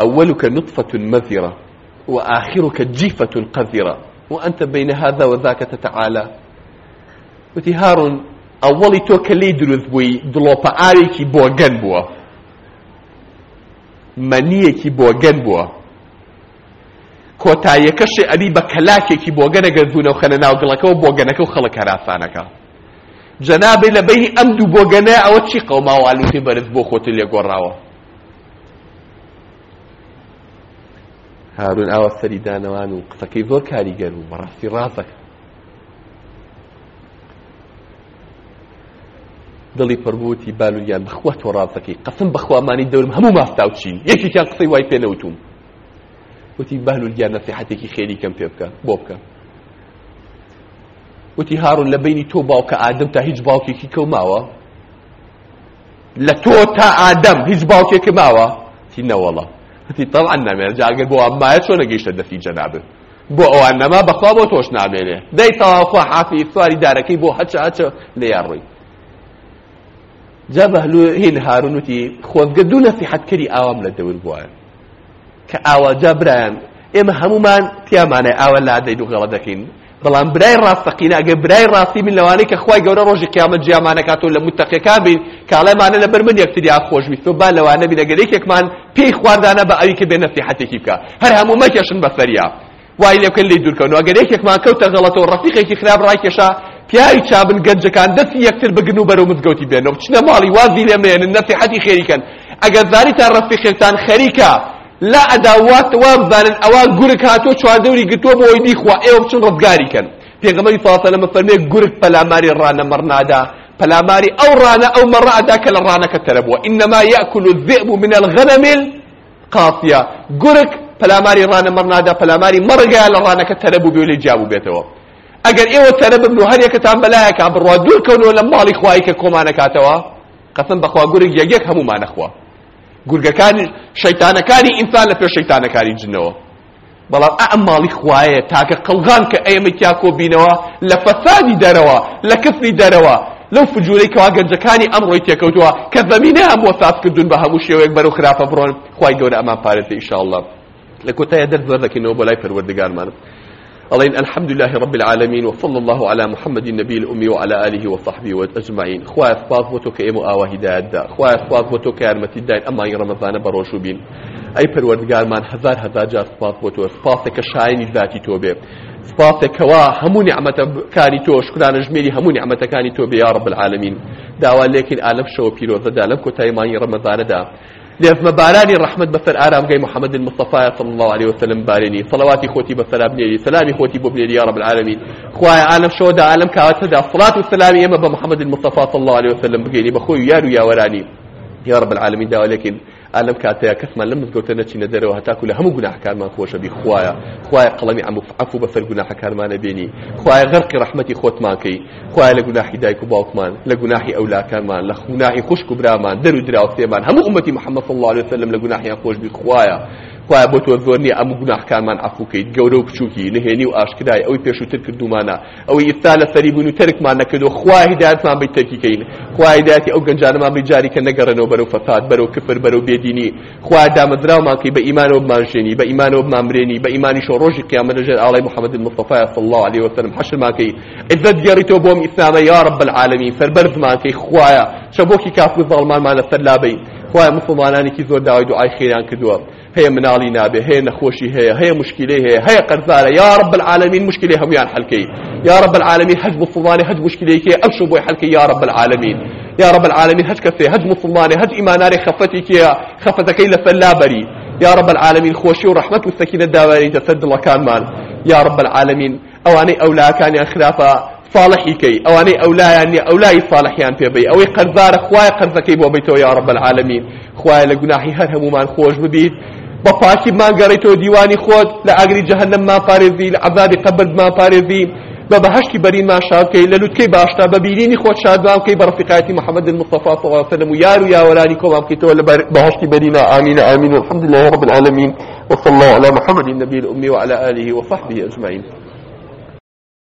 أولك نطفة مذرة وآخرك جيفة قذرة وأنت بين هذا وذاك تتعالى وتي هارون أولي تو كلي دروز بوي دلوبا آريكي بوغن بوا منيكي بوغن بوا کۆتاییەکە شێعری بە کەلاکێکی بۆگەنەگەردوونە و خەنە ناو دڵەکەەوە بۆگەنەکە و خەڵک هەراسانەکە جەنابێ لە بەی ئەم دوو بۆگەنە ئەوە چی قەوماوالوتی بەرز بۆ خۆت لێگۆڕاوە هارون ئاوە سەری دانەوان و قسەکەی زۆر کاریگەر و بەڕاستی ڕازەکە دڵی پڕبووتی بالویان بخوا تۆ ڕازەکەی قەسم بەخوامانی دەورم هەموو ماستاوچین یەکێکیان قسەی وای پێ نەوتوم وتی بەلول گیان نەسیحەتێکی خێری کەم پێ بکە بۆ بکە وتی هارون لە بینی تۆ باوکە ئادەم تا هیچ باوکێکی کەوماوە لە تۆ تا ئادەم هیچ باوکێکی ماوە تی نەوەڵە وتی تەڵعا نامێنە جاگە بۆ ئەمایە چۆنە گەیشتە دەفی جەنابن بۆ ئەوان نەما بەخوا بۆ تۆش نامێنێ دەی تەواخوا حافی سواری دارەکەی بۆ هەچە هەچە لە یاڕووی جا بەهلو هین هارون وتی خۆزگە دوو نەسیحەتکەری ئاوام لە دەور بووە کە ئاواجا برایان ئێمە هەمومان پیامانە ئاوە لادەین و غەڵە دەکەین بەڵام برای ڕاستەقینە ئەگە برای ڕاستی من لەوانەی کە خی گەورە ڕۆژی قیامەت جیامانەکاتەوە لە متەقیەکان بین کاڵێمانە لە بەر من یەکتریا خۆشویستۆ با لەوانە بین ئەگەر یەکێکمان پێی خواردانە بە ئەوی کە بێ نەسیحەتێکی بکە هەر هەموو مەکێشن بەسەریا وای لێبکەن لی دوورکەونەوە ئەگەر یەکێکمان کەوتە غەڵەتەوە ڕەفیقێکی خراپ ڕاکێشا پیاوی چابن گەنجەکان دەستی یەکتر بگن و بەرەو مزگەوتی بێنەوە بچنە ماڵی وازی لێمێنن نەسیحەتی خێریکەن ئەگەر زاریتان ڕەفیقێکتان خەریکە لا ئەداواتەوە ببارن ئەوە گورک هاتۆ چواردەوری گرتووە بەوەی بیخوا ئێوە بچن ڕزگاری کەن پێغەمەری فاسەلەمە فەرمێ گورک پەلاماری ڕانەمەڕنادا پەلاماری ئەو ڕانە ئەو مەڕەدا کە لە ڕانەکە تەرەبووە ئینەما یەکل الذئب من الغنم القاسیە گورک پەلاماری ڕانەمەڕنادا پەلاماری مەڕگە لە ڕانەکە تەرەبوو بێ لێ جابوو بێتەوە ئەگەر ئێوە تەرەبن و هەر یەکەتان بەلایەکە بڕوا دوورکەونەوە لە ماڵی خوایکە کۆمانەکاتەوە قەسم بەخوا گورگ یەکێک هەموومانەخوا گورگەکانی شەیتانەکانی ئینسان لە پێش شەیتانەکانی جنەوە بەڵام ئەم ماڵی خوایە تاکە قەڵغان کە ئێمە تیا کۆبینەوە لە فەسادی دەرەوە لە کفری دەرەوە لەو فجوورەی کەوا گەنجەکانی ئەمڕۆی تێکەوتووە کە بەمینە هەم وەساتکردون بە هەموو شێوەیەک بەرەو خراپە بڕۆن خوای گەورە ئەمان پارێتە ئیشاءڵڵە لە کۆتایە دەرزەر دەکەینەوە بۆ لای پەروەردگارمان ألين الحمد لله رب العالمين وصلى الله على محمد النبي الأمي وعلى آله وصحبه وأجمعين خواه أسفاظ وتوك إمو آوه هداد دا خواه أسفاظ وتوك يرمت الدين أما رمضان بروشو بين أي پروردگار من هزار هزار جار أسفاظ وتو أسفاظك شاين ذاتي توبه سپاسێکەوە هەموو نیعممەتەکانی تۆ شکرانە ژمێری هەموو نیعممەتەکانی تۆ بە یا ڕب العالمین داوا لێکن ئالەم شەوە پیرۆزەدا لەم کۆتایمانی ڕەمەزانەدا لێفمە بارانی ڕحمت بەسەر ئارامگەی محەممەد مستەفاە صلی الله عليه وسلم بارێنی سەڵاتی خۆتی بەسەرا بنێری سەلامی خۆتی بۆ بنێری یا رب العالمین خوای عالم شەوەدا عالم کاتەدا سڵات و سەلامی ئێمە بە محەممەد مستەفا صلی الله عليه وسلم بگەینی بەخۆی یار و یاوەرانی یا رب العالمین داوا لەکن ئالم کاتەیە کەسمان لە مزگەوتە نەچینە دەرەوە هەتاکو لە هەموو گوناحکارمان خۆشەبی خوایە خوایە قەڵەمی عفو بەسەر گوناحەکارمانە بینی خوایە غەرقی ڕەحمەتی خۆتمانکەی خوایە لە گوناحی دایک و باوکمان لە گوناحی ئەولاکانمان لە گوناحی خوشک و برامان دەر و دراوسێمان هەموو ئومەتی محەممەد صلی الله عليه وسلم لە گوناحیان خۆشبی خوایە خوای بۆ تۆ زۆر نییە ئەم گوناحکانمان ئەفوکەیت گەورە و بچووکی نهێنی و ئاشکدای ئەوی پێشووتر کردومانە ئەوەی ئستا لە سەری بوون و تەرکمان نەکردو خوای هدایەتمان بی تەرکیکەین خوای هدایەتی ئەو گەنجانەمان بی جاری کە نەگەڕێنەوە بەرەو فەساد بەرەو کفر بەرەو بێدینی خوای دامەزراومان کەی بە ئیمانەوە بمانژێنی بە ئیمانەوە بمامرێنی بە ئیمانیشەوە ڕۆژی قیامەت لەژێر ئاڵای محەممەد مستەفای صلی الله عليه وسلم حەشرمان کەی عزت گەڕیتەوە بۆم ئیسلامە یا رب العالمین سەربەرزمان کەی خوایە شەبۆکی کافر و زاڵمانمان لەسەر لابەین خوای مسلمانانێکی زۆر داوای دوعای خێریان کردووە هەیە مناڵی نابێ هەیە نەخۆشی هەیە هەیە مشکلەی هەیە هەیە قەرزارە یا رب العالمین مشکلی هەمویان هەلکەی یا رب العالمین هەج مسلمانی هەج مشکلەیەکی ئەوشو بۆی هەلکەی یا رب العالمین یا رب العالمین هەج کەسێ هەج مسلمانێ هەج ئیمانارێ خەفەتێکیە خەفەتەکەی لەسەر لابەری یا رب العالمین خۆشی و ڕەحمەت و سەکینە داوای دەسەر دڵەکانمان یا رب العالمین ئەوانەی ئەولاکانیان خلافە صالحی کەی ئەوانەی ئەولایان نیە ئەولای صالحیان پێبی ئەوەی قەرزارە خوای قەرزەکەی بۆ بیتەوە یا رب العالمین خوای لە گوناحی هەر هەمومان خۆش ببیت بە پاکی ماگەڕێتەوە دیوانی خۆت لە ئاگری جەهەنەم ما پارێزی لە عەذابی قەبرد ما پارێزی بە بەهشتی بەرین ما شادکەی لە لوتکەی باشتا بە بینینی خۆت شادوان بکەی بە ڕفیقایەتی محەممەد المصطفى صلى الله عليه وسلم و یار و یاوەرانی کۆمان بکەیتەوە لە بەهشتی بەرینا ئامین ئامین والحمد لله رب العالمين وصلى الله على محمد النبي الأمي وعلى آله وصحبه أجمعين